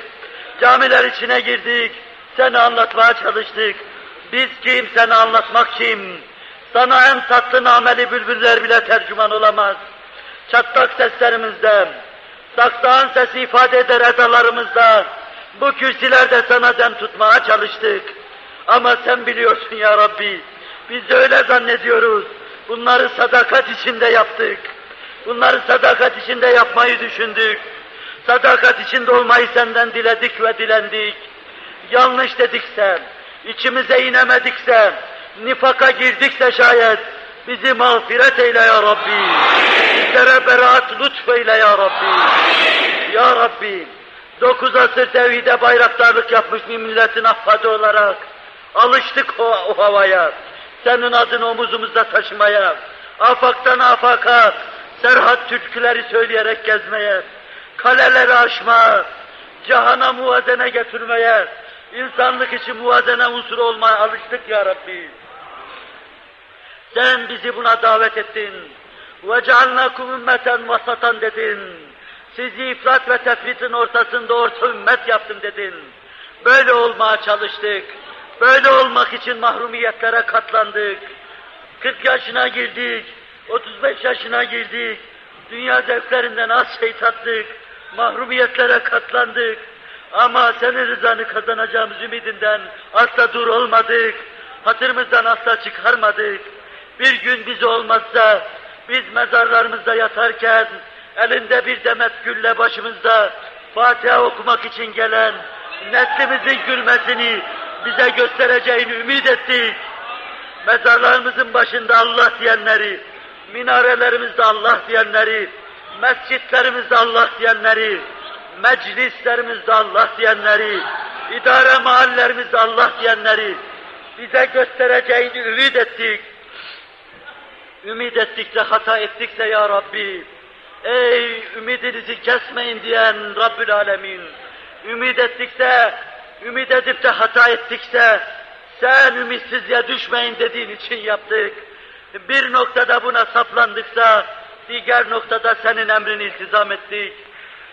Camiler içine girdik. Seni anlatmaya çalıştık. Biz kim, seni anlatmak kim? Sana en tatlı nameli bülbüller bile tercüman olamaz. Çatlak seslerimizde, saksağın sesi ifade eder edalarımızda, bu kürsülerde sana dem tutmaya çalıştık. Ama sen biliyorsun ya Rabbi, biz de öyle zannediyoruz. Bunları sadakat içinde yaptık. Bunları sadakat içinde yapmayı düşündük. Sadakat içinde olmayı senden diledik ve dilendik. Yanlış dedikse, içimize inemedikse, nifaka girdikse şayet, bizi mağfiret eyle ya Rabbi. Bizlere beraat lütfeyle ya Rabbi. Ya Rabbi, dokuz asır tevhide bayraktarlık yapmış bir milletin affadı olarak, alıştık o, o havaya, senin adını omuzumuzda taşımaya, afaktan afaka, serhat türküleri söyleyerek gezmeye, kaleleri aşma, cihana muvazene getirmeye, insanlık için muvazene unsuru olmaya alıştık ya Rabbi. Sen bizi buna davet ettin. وَجَعَلْنَاكُمْ ümmeten vasatan dedin. Sizi ifrat ve tefritin ortasında orta ümmet yaptım dedin. Böyle olmaya çalıştık. Böyle olmak için mahrumiyetlere katlandık. 40 yaşına girdik. 35 yaşına girdik. Dünya zevklerinden az şey tattık. Mahrumiyetlere katlandık. Ama senin rızanı kazanacağımız ümidinden asla dur olmadık. Hatırımızdan asla çıkarmadık. Bir gün biz olmazsa biz mezarlarımızda yatarken elinde bir demet gülle başımızda Fatiha okumak için gelen neslimizin gülmesini bize göstereceğini ümit ettik. Mezarlarımızın başında Allah diyenleri, minarelerimizde Allah diyenleri, mescitlerimizde Allah diyenleri, meclislerimizde Allah diyenleri, idare mahallerimizde Allah diyenleri bize göstereceğini ümit ettik. Ümit ettikçe hata ettikse ya Rabbi, ey ümidinizi kesmeyin diyen Rabbül Alemin, ümit ettikse, ümit edip de hata ettikse, sen ümitsizliğe düşmeyin dediğin için yaptık. Bir noktada buna saplandıksa, diğer noktada senin emrini iltizam ettik.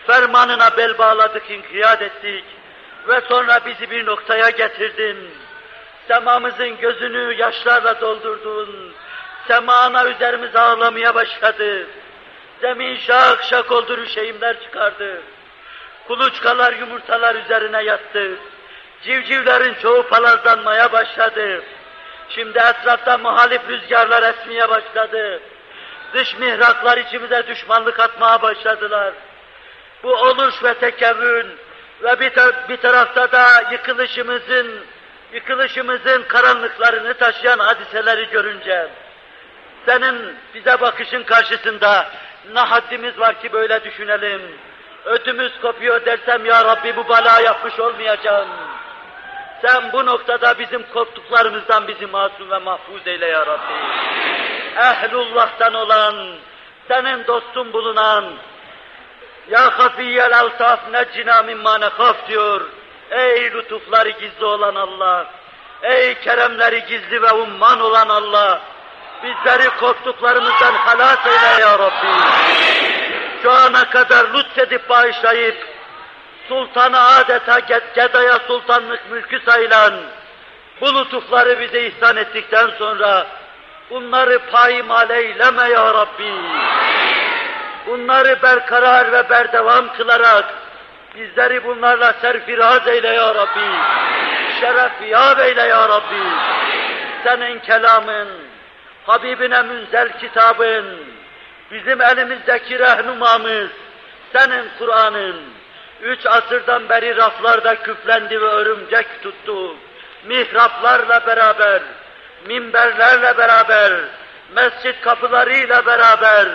Fermanına bel bağladık, inkiyat ettik. Ve sonra bizi bir noktaya getirdin. Semamızın gözünü yaşlarla doldurdun. Semana üzerimize ağlamaya başladı. Zemin şak şak oldu, rüşeğimler çıkardı. Kuluçkalar yumurtalar üzerine yattı. Civcivlerin çoğu palazlanmaya başladı. Şimdi etrafta muhalif rüzgarlar esmeye başladı. Dış mihraklar içimize düşmanlık atmaya başladılar. Bu oluş ve tekevün ve bir, tar bir tarafta da yıkılışımızın, yıkılışımızın karanlıklarını taşıyan hadiseleri görünce, senin bize bakışın karşısında ne haddimiz var ki böyle düşünelim. Ödümüz kopuyor dersem ya Rabbi bu bala yapmış olmayacağım. Sen bu noktada bizim korktuklarımızdan bizi masum ve mahfuz eyle ya Rabbi. Ehlullah'tan olan, senin dostun bulunan, ya hafiyel altaf neccina mimma nekaf diyor. Ey lütufları gizli olan Allah, ey keremleri gizli ve umman olan Allah, bizleri korktuklarımızdan halas eyle ya Rabbi. Şu ana kadar lütfedip bağışlayıp, sultanı adeta Gedaya sultanlık mülkü sayılan bu lütufları bize ihsan ettikten sonra bunları paymal eyleme ya Rabbi. Bunları berkarar ve berdevam kılarak bizleri bunlarla serfiraz eyle ya Rabbi. Şeref yâb eyle ya Rabbi. Senin kelamın, Habibine münzel kitabın, bizim elimizdeki rehnumamız, senin Kur'an'ın, üç asırdan beri raflarda küflendi ve örümcek tuttu. Mihraplarla beraber, minberlerle beraber, mescit kapılarıyla beraber,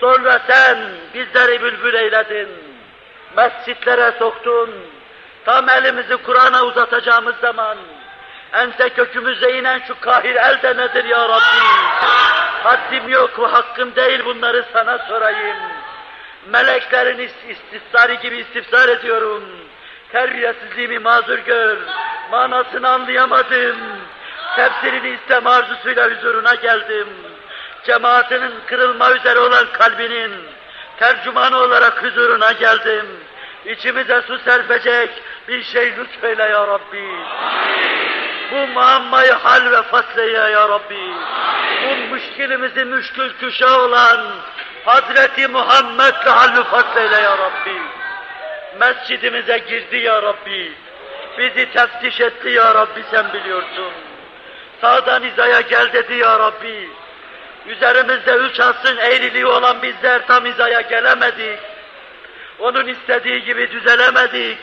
sonra sen bizleri bülbül eyledin, mescitlere soktun, tam elimizi Kur'an'a uzatacağımız zaman, ense kökümüze inen şu kahir elde nedir ya Rabbi? Haddim yok ve hakkım değil bunları sana sorayım. Meleklerin istisarı gibi istifsar ediyorum. Terbiyesizliğimi mazur gör. Manasını anlayamadım. Tefsirini isteme arzusuyla huzuruna geldim. Cemaatinin kırılma üzere olan kalbinin tercümanı olarak huzuruna geldim. İçimize su serpecek bir şey lütfeyle ya Rabbi. Bu muammayı hal ve fasleyle ya Rabbi. Bu müşkilimizi müşkül küşa olan Hazreti Muhammed'le hal fasleyle ya Rabbi. Mescidimize girdi ya Rabbi. Bizi teftiş etti ya Rabbi sen biliyorsun. Sağdan hizaya gel dedi ya Rabbi. Üzerimizde üç asrın eğriliği olan bizler tam hizaya gelemedik. Onun istediği gibi düzelemedik.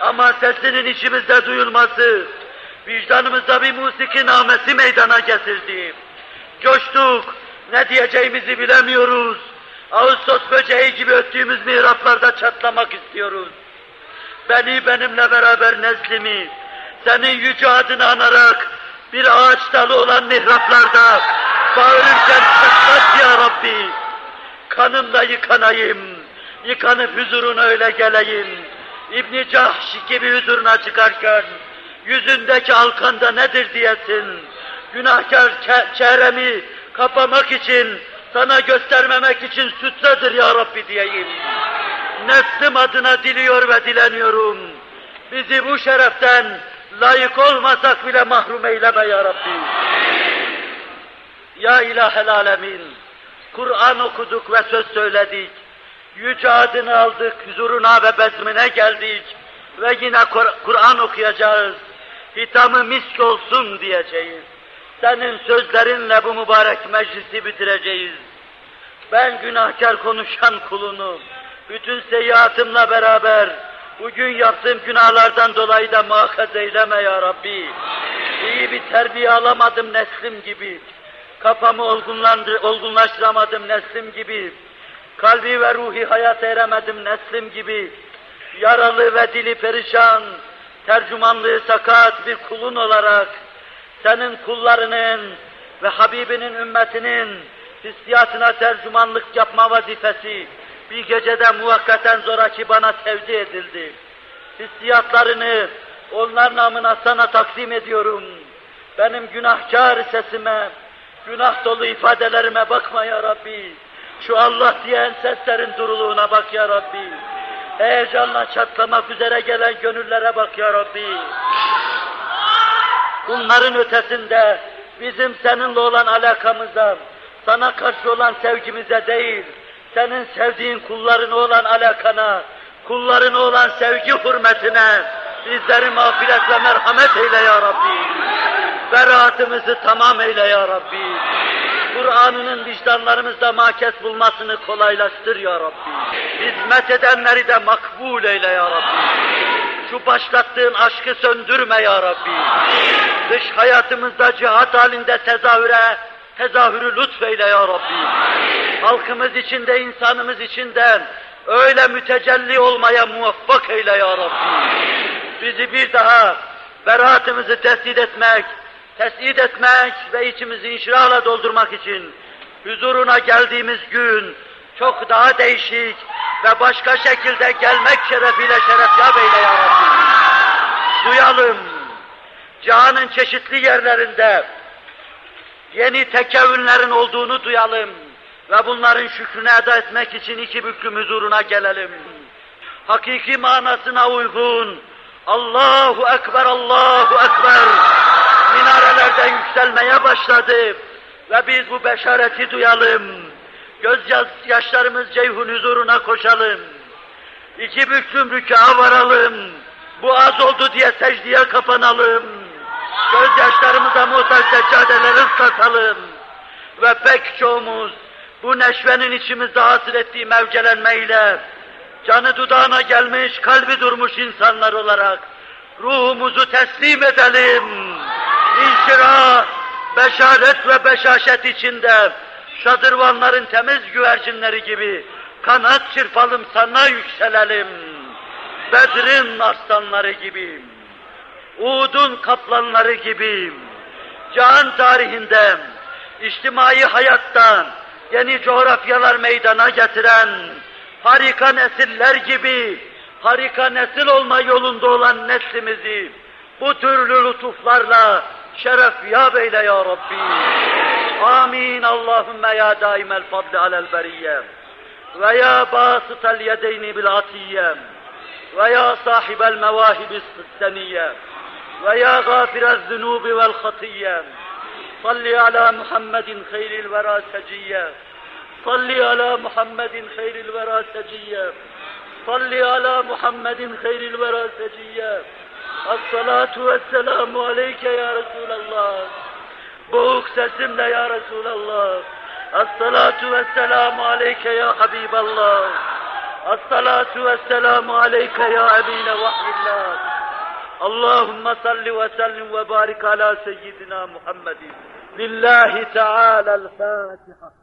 Ama sesinin içimizde duyulması, vicdanımızda bir musiki namesi meydana getirdi. Coştuk, ne diyeceğimizi bilemiyoruz. Ağustos böceği gibi öttüğümüz mihraplarda çatlamak istiyoruz. Beni benimle beraber neslimi, senin yüce adını anarak bir ağaç dalı olan mihraplarda bağırırken çatlat ya Rabbi. Kanımla yıkanayım, yıkanıp huzuruna öyle geleyim. İbn Cahş gibi huzuruna çıkarken yüzündeki alkanda nedir diyesin. Günahkar çehremi kapamak için, sana göstermemek için sütredir ya Rabbi diyeyim. Neslim adına diliyor ve dileniyorum. Bizi bu şereften layık olmasak bile mahrum eyleme ya Rabbi. Ya ilahel alemin, Kur'an okuduk ve söz söyledik. Yüce adını aldık, huzuruna ve bezmine geldik. Ve yine Kur'an okuyacağız. Hitamı misk olsun diyeceğiz. Senin sözlerinle bu mübarek meclisi bitireceğiz. Ben günahkar konuşan kulunu, bütün seyyiatımla beraber bugün yaptığım günahlardan dolayı da muhakkaz eyleme ya Rabbi. İyi bir terbiye alamadım neslim gibi. Kafamı olgunlandı, olgunlaştıramadım neslim gibi. Kalbi ve ruhi hayat eremedim neslim gibi. Yaralı ve dili perişan, tercümanlığı sakat bir kulun olarak senin kullarının ve Habibinin ümmetinin hissiyatına tercümanlık yapma vazifesi bir gecede muvakkaten zoraki bana tevdi edildi. Hissiyatlarını onlar namına sana takdim ediyorum. Benim günahkar sesime, günah dolu ifadelerime bakma ya Rabbi. Şu Allah diyen seslerin duruluğuna bak ya Rabbi. Heyecanla çatlamak üzere gelen gönüllere bak ya Rabbi. Bunların ötesinde bizim seninle olan alakamıza, sana karşı olan sevgimize değil, senin sevdiğin kullarına olan alakana, kullarına olan sevgi hürmetine bizleri mağfiret ve merhamet eyle ya Rabbi. Beraatımızı tamam eyle ya Rabbi. Kur'an'ının vicdanlarımızda makes bulmasını kolaylaştır ya Rabbi. Hizmet edenleri de makbul eyle ya Rabbi. Şu başlattığın aşkı söndürme ya Rabbi. Dış hayatımızda cihat halinde tezahüre, tezahürü lütfeyle ya Rabbi. Halkımız içinde, insanımız içinden öyle mütecelli olmaya muvaffak eyle ya Rabbi. Bizi bir daha beraatımızı tesdid etmek, tesdid etmek ve içimizi inşirahla doldurmak için huzuruna geldiğimiz gün çok daha değişik ve başka şekilde gelmek şerefiyle şerefyab eyle ya Rabbi. Duyalım, cihanın çeşitli yerlerinde yeni tekevünlerin olduğunu duyalım ve bunların şükrünü eda etmek için iki büklüm huzuruna gelelim. Hakiki manasına uygun, Allahu Ekber, Allahu Ekber minarelerden yükselmeye başladı ve biz bu beşareti duyalım. Göz yaşlarımız ceyhun huzuruna koşalım. İki büklüm rükaha varalım. Bu az oldu diye secdeye kapanalım. Gözyaşlarımıza muhtaç seccadeleri ıslatalım. Ve pek çoğumuz bu neşvenin içimizde hasıl ettiği mevcelenmeyle canı dudağına gelmiş, kalbi durmuş insanlar olarak ruhumuzu teslim edelim. İnşirah, beşaret ve beşaşet içinde şadırvanların temiz güvercinleri gibi kanat çırpalım sana yükselelim. Bedir'in arslanları gibi, Uğud'un kaplanları gibi, can tarihinde, içtimai hayattan yeni coğrafyalar meydana getiren harika nesiller gibi harika nesil olma yolunda olan neslimizi bu türlü lütuflarla şeref ya beyle ya Rabbi. Amin. Allahümme ya daimel fadli alel beriyye ve ya basıtel yedeyni bil atiyye ve ya sahibel mevahibis seniyye ve ya gafirez zunubi vel hatiyye صل على محمد خير الورى سجيا صل على محمد خير الورى سجيا. صل على محمد خير الورى سجيا. الصلاة والسلام عليك يا رسول الله. بوك سسمنا يا رسول الله. الصلاة والسلام عليك يا حبيب الله. الصلاة والسلام عليك يا أمين وحي الله. اللهم صل وسلم وبارك على سيدنا محمد. لله تعالى الفاتحة.